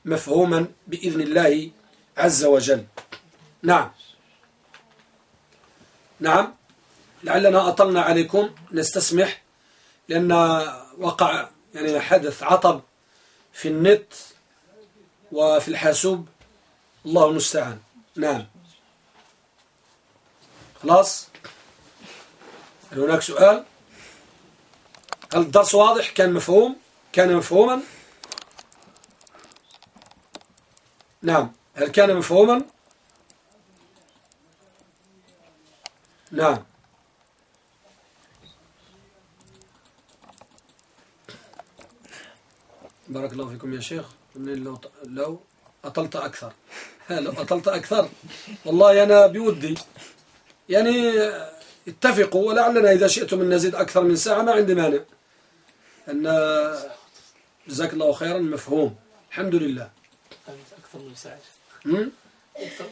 مفهوما بإذن الله عز وجل. نعم. نعم. لعلنا أطلنا عليكم نستسمح لأن وقع يعني حدث عطب في النت وفي الحاسوب. الله المستعان. نعم. خلاص؟ هل هناك سؤال؟ هل الدرس واضح؟ كان مفهوم؟ كان مفهوما؟ نعم. هل كان مفهوما؟ نعم. بارك الله فيكم يا شيخ. لو لو أطلت أكثر. لو أطلت أكثر. والله أنا بودي. يعني اتفقوا ولعلنا إذا شئتم أن نزيد أكثر من ساعة ما عندي مانع. أن جزاك الله خيرا مفهوم. الحمد لله. أكثر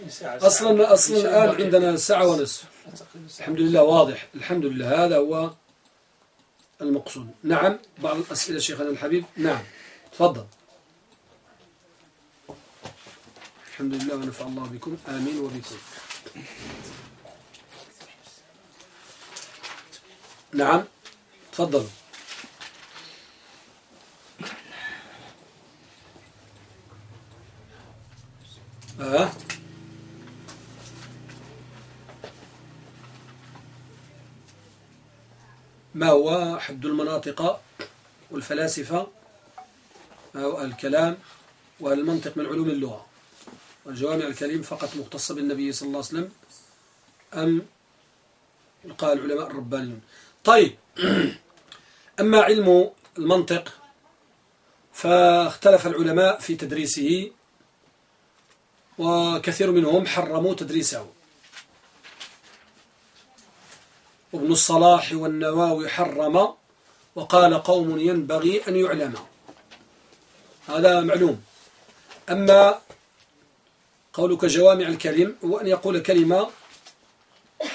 من ساعة أصلا أصلا الآن عندنا ساعة ونصف. الحمد لله واضح. الحمد لله. هذا هو المقصود. نعم بعض الأسئلة شيخنا الحبيب. نعم. تفضل. الحمد لله ونفع الله بكم. آمين وبكم. نعم. تفضلوا. ما هو حد المناطق والفلاسفة؟ أو الكلام والمنطق من علوم اللغة؟ والجوامع الكلم فقط مختصة بالنبي صلى الله عليه وسلم؟ أم قال العلماء الربانيون؟ طيب أما علم المنطق فاختلف العلماء في تدريسه وكثير منهم حرموا تدريسه. وابن الصلاح والنواوي حرم وقال قوم ينبغي أن يعلم. هذا معلوم. أما قولك جوامع الكلم هو أن يقول كلمة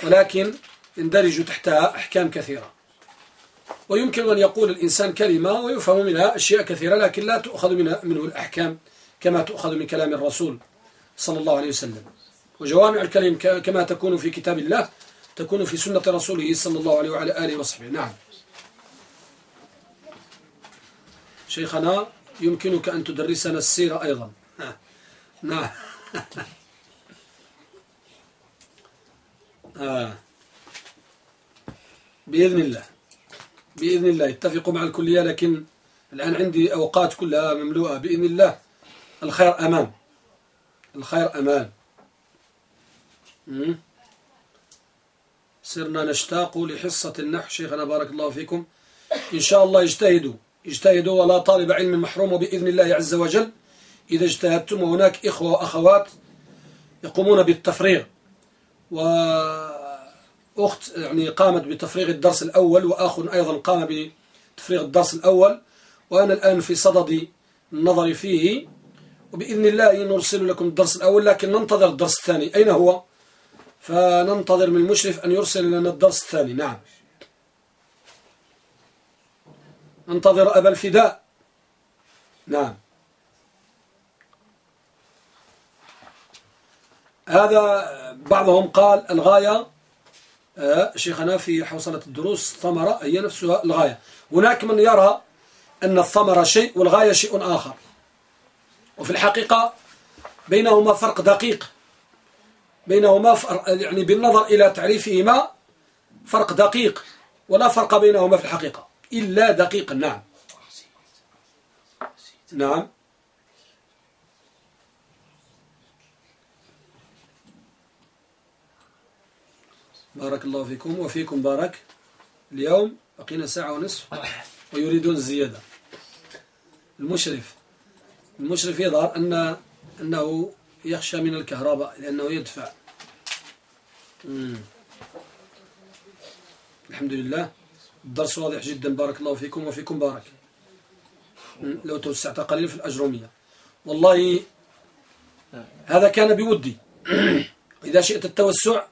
ولكن يندرج تحتها أحكام كثيرة. ويمكن أن يقول الإنسان كلمة ويفهم منها أشياء كثيرة لكن لا تؤخذ منها منه الأحكام كما تؤخذ من كلام الرسول. صلى الله عليه وسلم. وجوامع الكلم كما تكون في كتاب الله تكون في سنة رسوله صلى الله عليه وعلى آله وصحبه. نعم. شيخنا يمكنك أن تدرسنا السيرة أيضا. نعم آه. بإذن الله. بإذن الله. اتفقوا مع الكلية لكن الآن عندي أوقات كلها مملوءة. بإذن الله. الخير أمام. الخير أمان. صرنا نشتاق لحصة النحو. شيخنا بارك الله فيكم. إن شاء الله اجتهدوا. اجتهدوا ولا طالب علم محروم بإذن الله عز وجل. إذا اجتهدتم وهناك إخوة وأخوات يقومون بالتفريغ. وأخت يعني قامت بتفريغ الدرس الأول وأخ أيضا قام بتفريغ الدرس الأول. وأنا الآن في صدد النظر فيه. وبإذن الله نرسل لكم الدرس الأول لكن ننتظر الدرس الثاني. أين هو؟ فننتظر من المشرف أن يرسل لنا الدرس الثاني. نعم. ننتظر أبا الفداء. نعم. هذا بعضهم قال الغاية آه، شيخنا في حوصلة الدروس ثمرة هي نفسها الغاية. هناك من يرى أن الثمرة شيء والغاية شيء آخر. وفي الحقيقة بينهما فرق دقيق. بينهما فرق يعني بالنظر إلى تعريفهما فرق دقيق ولا فرق بينهما في الحقيقة. إلا دقيقا نعم. نعم. بارك الله فيكم وفيكم بارك. اليوم بقينا ساعة ونصف ويريدون الزيادة. المشرف. المشرف يظهر أن أنه يخشى من الكهرباء لأنه يدفع. مم. الحمد لله. الدرس واضح جدا. بارك الله فيكم وفيكم بارك. لو توسعت قليلا في الأجرومية والله هذا كان بودي. إذا شئت التوسع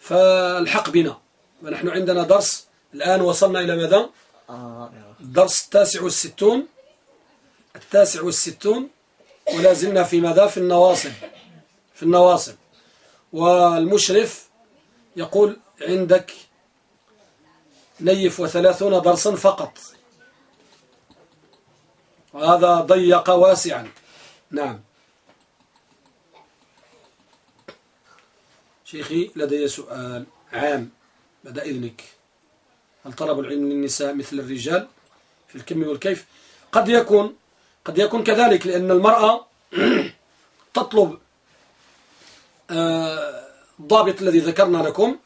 فالحق بنا. ونحن عندنا درس. الآن وصلنا إلى ماذا؟ الدرس التاسع والستون. التاسع والستون ولا زلنا في ماذا في النواصب في النواصب. والمشرف يقول عندك نيف وثلاثون درسا فقط. وهذا ضيق واسعا. نعم. شيخي لدي سؤال عام بعد إذنك. هل طلب العلم للنساء مثل الرجال؟ في الكم والكيف. قد يكون قد يكون كذلك لأن المرأة تطلب الضابط الذي ذكرنا لكم.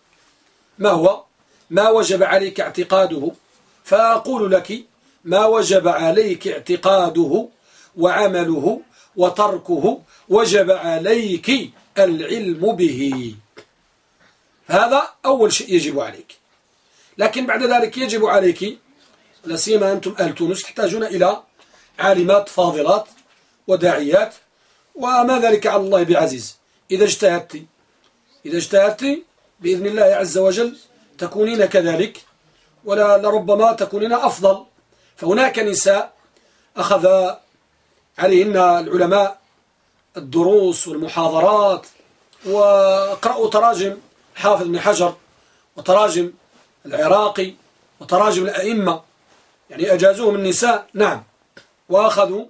ما هو؟ ما وجب عليك اعتقاده. فأقول لك ما وجب عليك اعتقاده وعمله وتركه وجب عليك العلم به. هذا أول شيء يجب عليك. لكن بعد ذلك يجب عليك لا سيما أنتم أهل تونس تحتاجون إلى عالمات فاضلات وداعيات. وما ذلك على الله بعزيز. إذا اجتهدت إذا اجتهدت بإذن الله عز وجل تكونين كذلك. ولا لربما تكونين أفضل. فهناك نساء أخذ عليهن العلماء الدروس والمحاضرات وقرأوا تراجم حافظ بن حجر وتراجم العراقي وتراجم الأئمة. يعني أجازوهم النساء. نعم. وأخذوا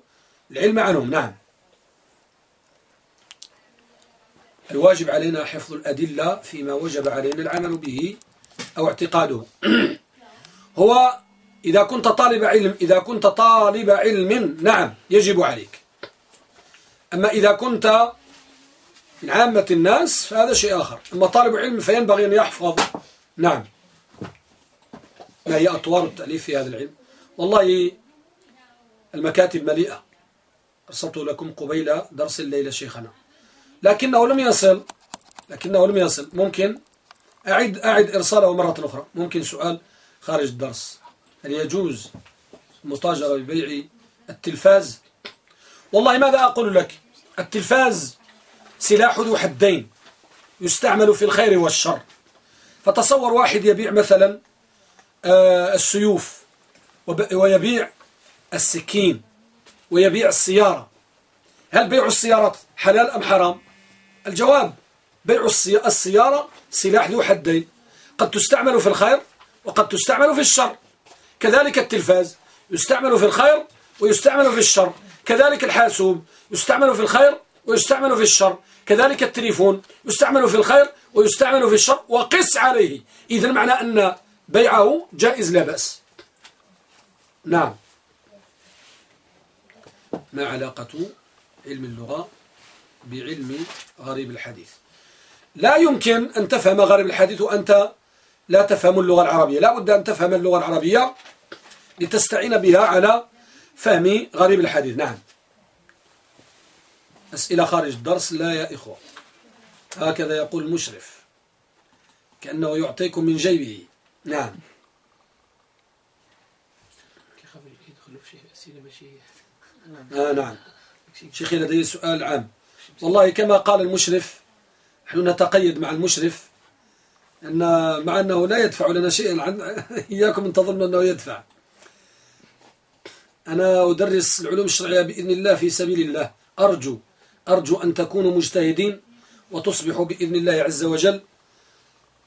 العلم عنهم. نعم. الواجب علينا حفظ الأدلة فيما وجب علينا العمل به أو اعتقاده. هو إذا كنت طالب علم إذا كنت طالب علم نعم يجب عليك. أما إذا كنت من عامة الناس فهذا شيء آخر. أما طالب علم فينبغي أن يحفظ. نعم. ما هي أطوار التأليف في هذا العلم؟ والله المكاتب مليئة. أرسلت لكم قبيل درس الليلة شيخنا. لكنه لم يصل لكنه لم يصل. ممكن أعد أعد إرسالة مرة أخرى. ممكن سؤال خارج الدرس. هل يجوز المتاجرة ببيع التلفاز؟ والله ماذا أقول لك؟ التلفاز سلاح ذو حدين يستعمل في الخير والشر. فتصور واحد يبيع مثلا آه، السيوف ويبيع السكين ويبيع السيارة. هل بيع السيارات حلال أم حرام؟ الجواب بيع السيارة سلاح ذو حدين. قد تستعمل في الخير وقد تستعمل في الشر. كذلك التلفاز يستعمل في الخير ويستعمل في الشر. كذلك الحاسوب يستعمل في الخير ويستعمل في الشر. كذلك التليفون يستعمل في الخير ويستعمل في الشر. وقس عليه. إذا معنى أن بيعه جائز لا بأس. نعم. ما علاقة علم اللغة بعلم غريب الحديث. لا يمكن أن تفهم غريب الحديث وأنت لا تفهم اللغة العربية. لا بد أن تفهم اللغة العربية لتستعين بها على فهم غريب الحديث. نعم. أسئلة خارج الدرس؟ لا يا إخوة. هكذا يقول المشرف. كأنه يعطيكم من جيبه. نعم. آه نعم. شيخي لدي سؤال عام. والله كما قال المشرف نحن نتقيد مع المشرف أن مع أنه لا يدفع لنا شيئا عن إياكم أن تظن أنه يدفع. أنا أدرس العلوم الشرعية بإذن الله في سبيل الله. أرجو أرجو أن تكونوا مجتهدين وتصبحوا بإذن الله عز وجل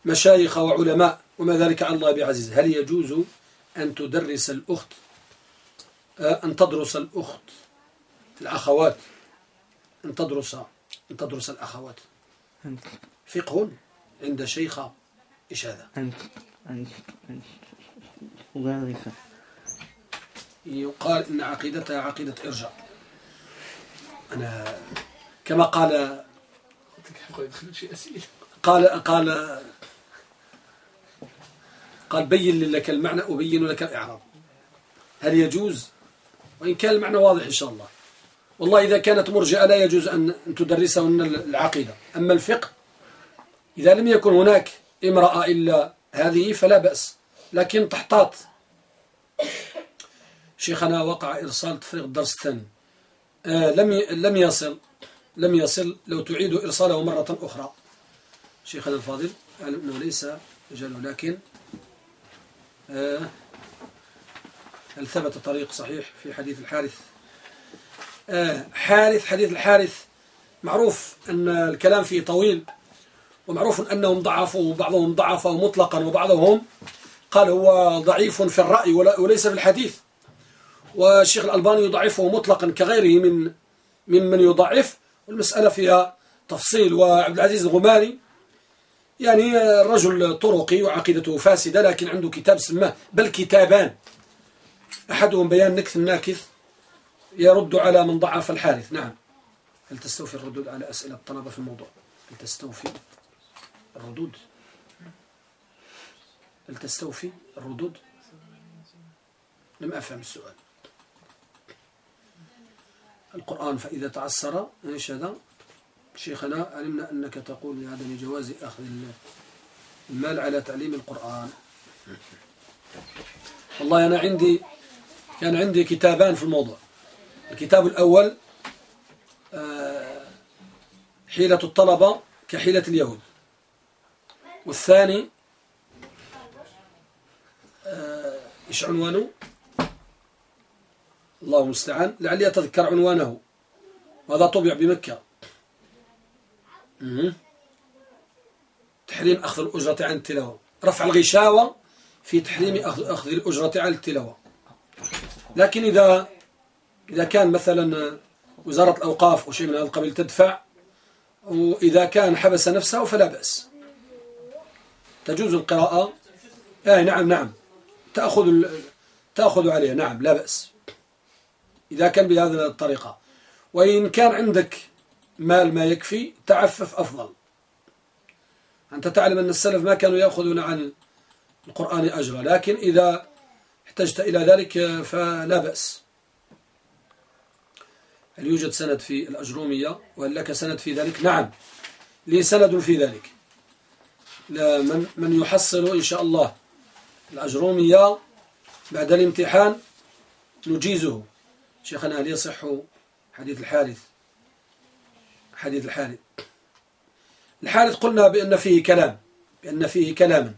مشايخ وعلماء وما ذلك عن الله بعزيز. هل يجوز أن تدرس الأخت أن تدرس الأخت الأخوات. أن تدرس أن تدرس الأخوات. فقه عند شيخ أنت. يقال إن عقيدتها عقيدة إرجاء. أنا كما قال قال قال قال بين لك المعنى أبين لك الإعراب. هل يجوز وإن كان المعنى واضح إن شاء الله. والله إذا كانت مرجئة لا يجوز أن تدرسهن العقيدة. أما الفقه إذا لم يكن هناك امرأة إلا هذه فلا بأس. لكن تحتاط شيخنا وقع إرسال تفريغ الدرس الثاني. آه لم لم يصل لم يصل لو تعيد إرساله مرة أخرى. شيخنا الفاضل أعلم أنه ليس مجاله لكن آه هل ثبت طريق صحيح في حديث الحارث؟ آه، حارث حديث الحارث معروف أن الكلام فيه طويل ومعروف أنهم ضعفوا بعضهم ضعفه مطلقا وبعضهم قال هو ضعيف في الرأي وليس في الحديث. والشيخ الألباني يضعفه مطلقا كغيره من ممن يضعف. والمسألة فيها تفصيل. وعبد العزيز الغماري يعني رجل طرقي وعقيدته فاسدة لكن عنده كتاب سماه بل كتابان. أحدهم بيان نكث الناكث يرد على من ضعف الحارث. نعم. هل تستوفي الردود على أسئلة الطلبة في الموضوع؟ هل تستوفي الردود؟ هل تستوفي الردود؟ لم أفهم السؤال. القرآن فإذا تعسر إيش هذا شيخنا علمنا أنك تقول لعدم جواز أخذ المال على تعليم القرآن. والله أنا عندي كان عندي كتابان في الموضوع. الكتاب الأول آه، حيلة الطلبة كحيلة اليهود. والثاني آه، إيش عنوانه؟ الله المستعان. لعلي أتذكر عنوانه. وهذا طبع بمكة؟ تحريم أخذ الأجرة عن التلاوة. رفع الغشاوة في تحريم أخذ الأجرة عن التلاوة. لكن إذا إذا كان مثلا وزارة الأوقاف أو شيء من هذا القبيل تدفع وإذا كان حبس نفسه فلا بأس. تجوز القراءة؟ آه نعم نعم. تأخذ تأخذ عليها نعم لا بأس. إذا كان بهذه الطريقة. وإن كان عندك مال ما يكفي تعفف أفضل. أنت تعلم أن السلف ما كانوا يأخذون عن القرآن أجرا لكن إذا احتجت إلى ذلك فلا بأس. هل يوجد سند في الأجرومية؟ وهل لك سند في ذلك؟ نعم لي سند في ذلك. من, من يحصل إن شاء الله الأجرومية بعد الامتحان نجيزه. شيخنا هل يصح حديث الحارث؟ حديث الحارث. الحارث قلنا بأن فيه كلام بأن فيه كلاما.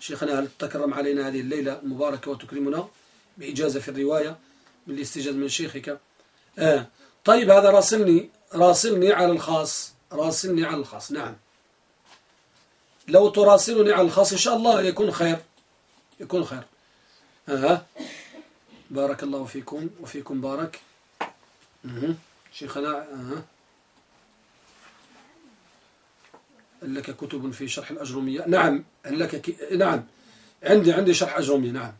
شيخنا هل تكرم علينا هذه الليلة المباركة وتكرمنا بإجازة في الرواية من الاستجاز من شيخك آه. طيب هذا راسلني راسلني على الخاص راسلني على الخاص نعم لو تراسلني على الخاص إن شاء الله يكون خير يكون خير آه. بارك الله فيكم وفيكم بارك. شيخنا أه. هل لك كتب في شرح الأجرمية نعم هل لك ك... نعم. عندي عندي شرح أجرمية نعم.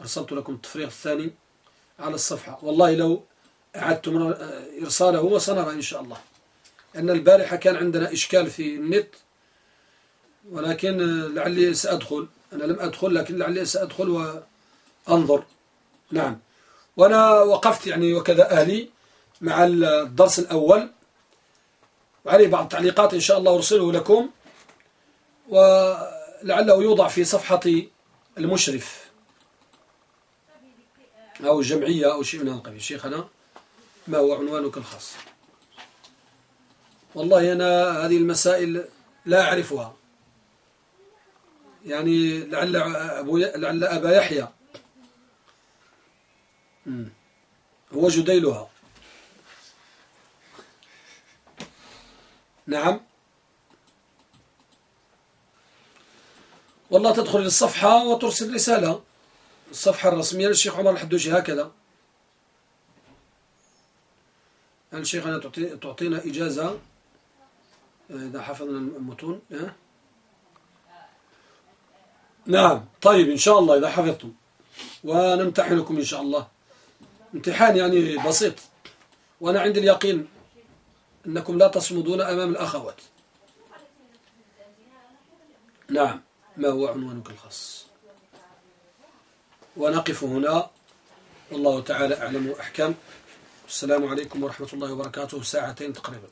أرسلت لكم التفريغ الثاني على الصفحة. والله لو أعدتم إرساله وسنرى إن شاء الله. أن البارحة كان عندنا إشكال في النت ولكن لعلي سأدخل. أنا لم أدخل لكن لعلي سأدخل وأنظر. نعم. وأنا وقفت يعني وكذا أهلي مع الدرس الأول. وعليه بعض التعليقات إن شاء الله أرسله لكم ولعله يوضع في صفحة المشرف. أو الجمعية أو شيء من هذا القبيل. شيخنا ما هو عنوانك الخاص؟ والله أنا هذه المسائل لا أعرفها. يعني لعل, أبو لعل أبا يحيى. هو جديلها. نعم. والله تدخل للصفحة وترسل رسالة. الصفحة الرسمية للشيخ عمر الحدوشي هكذا. الشيخ أنا تعطينا إجازة. إذا حفظنا المتون نعم. طيب إن شاء الله إذا حفظتم. ونمتحنكم إن شاء الله. امتحان يعني بسيط. وأنا عندي اليقين. أنكم لا تصمدون أمام الأخوات. نعم ما هو عنوانك الخاص؟ ونقف هنا. والله تعالى أعلم وأحكم. السلام عليكم ورحمة الله وبركاته. ساعتين تقريبا.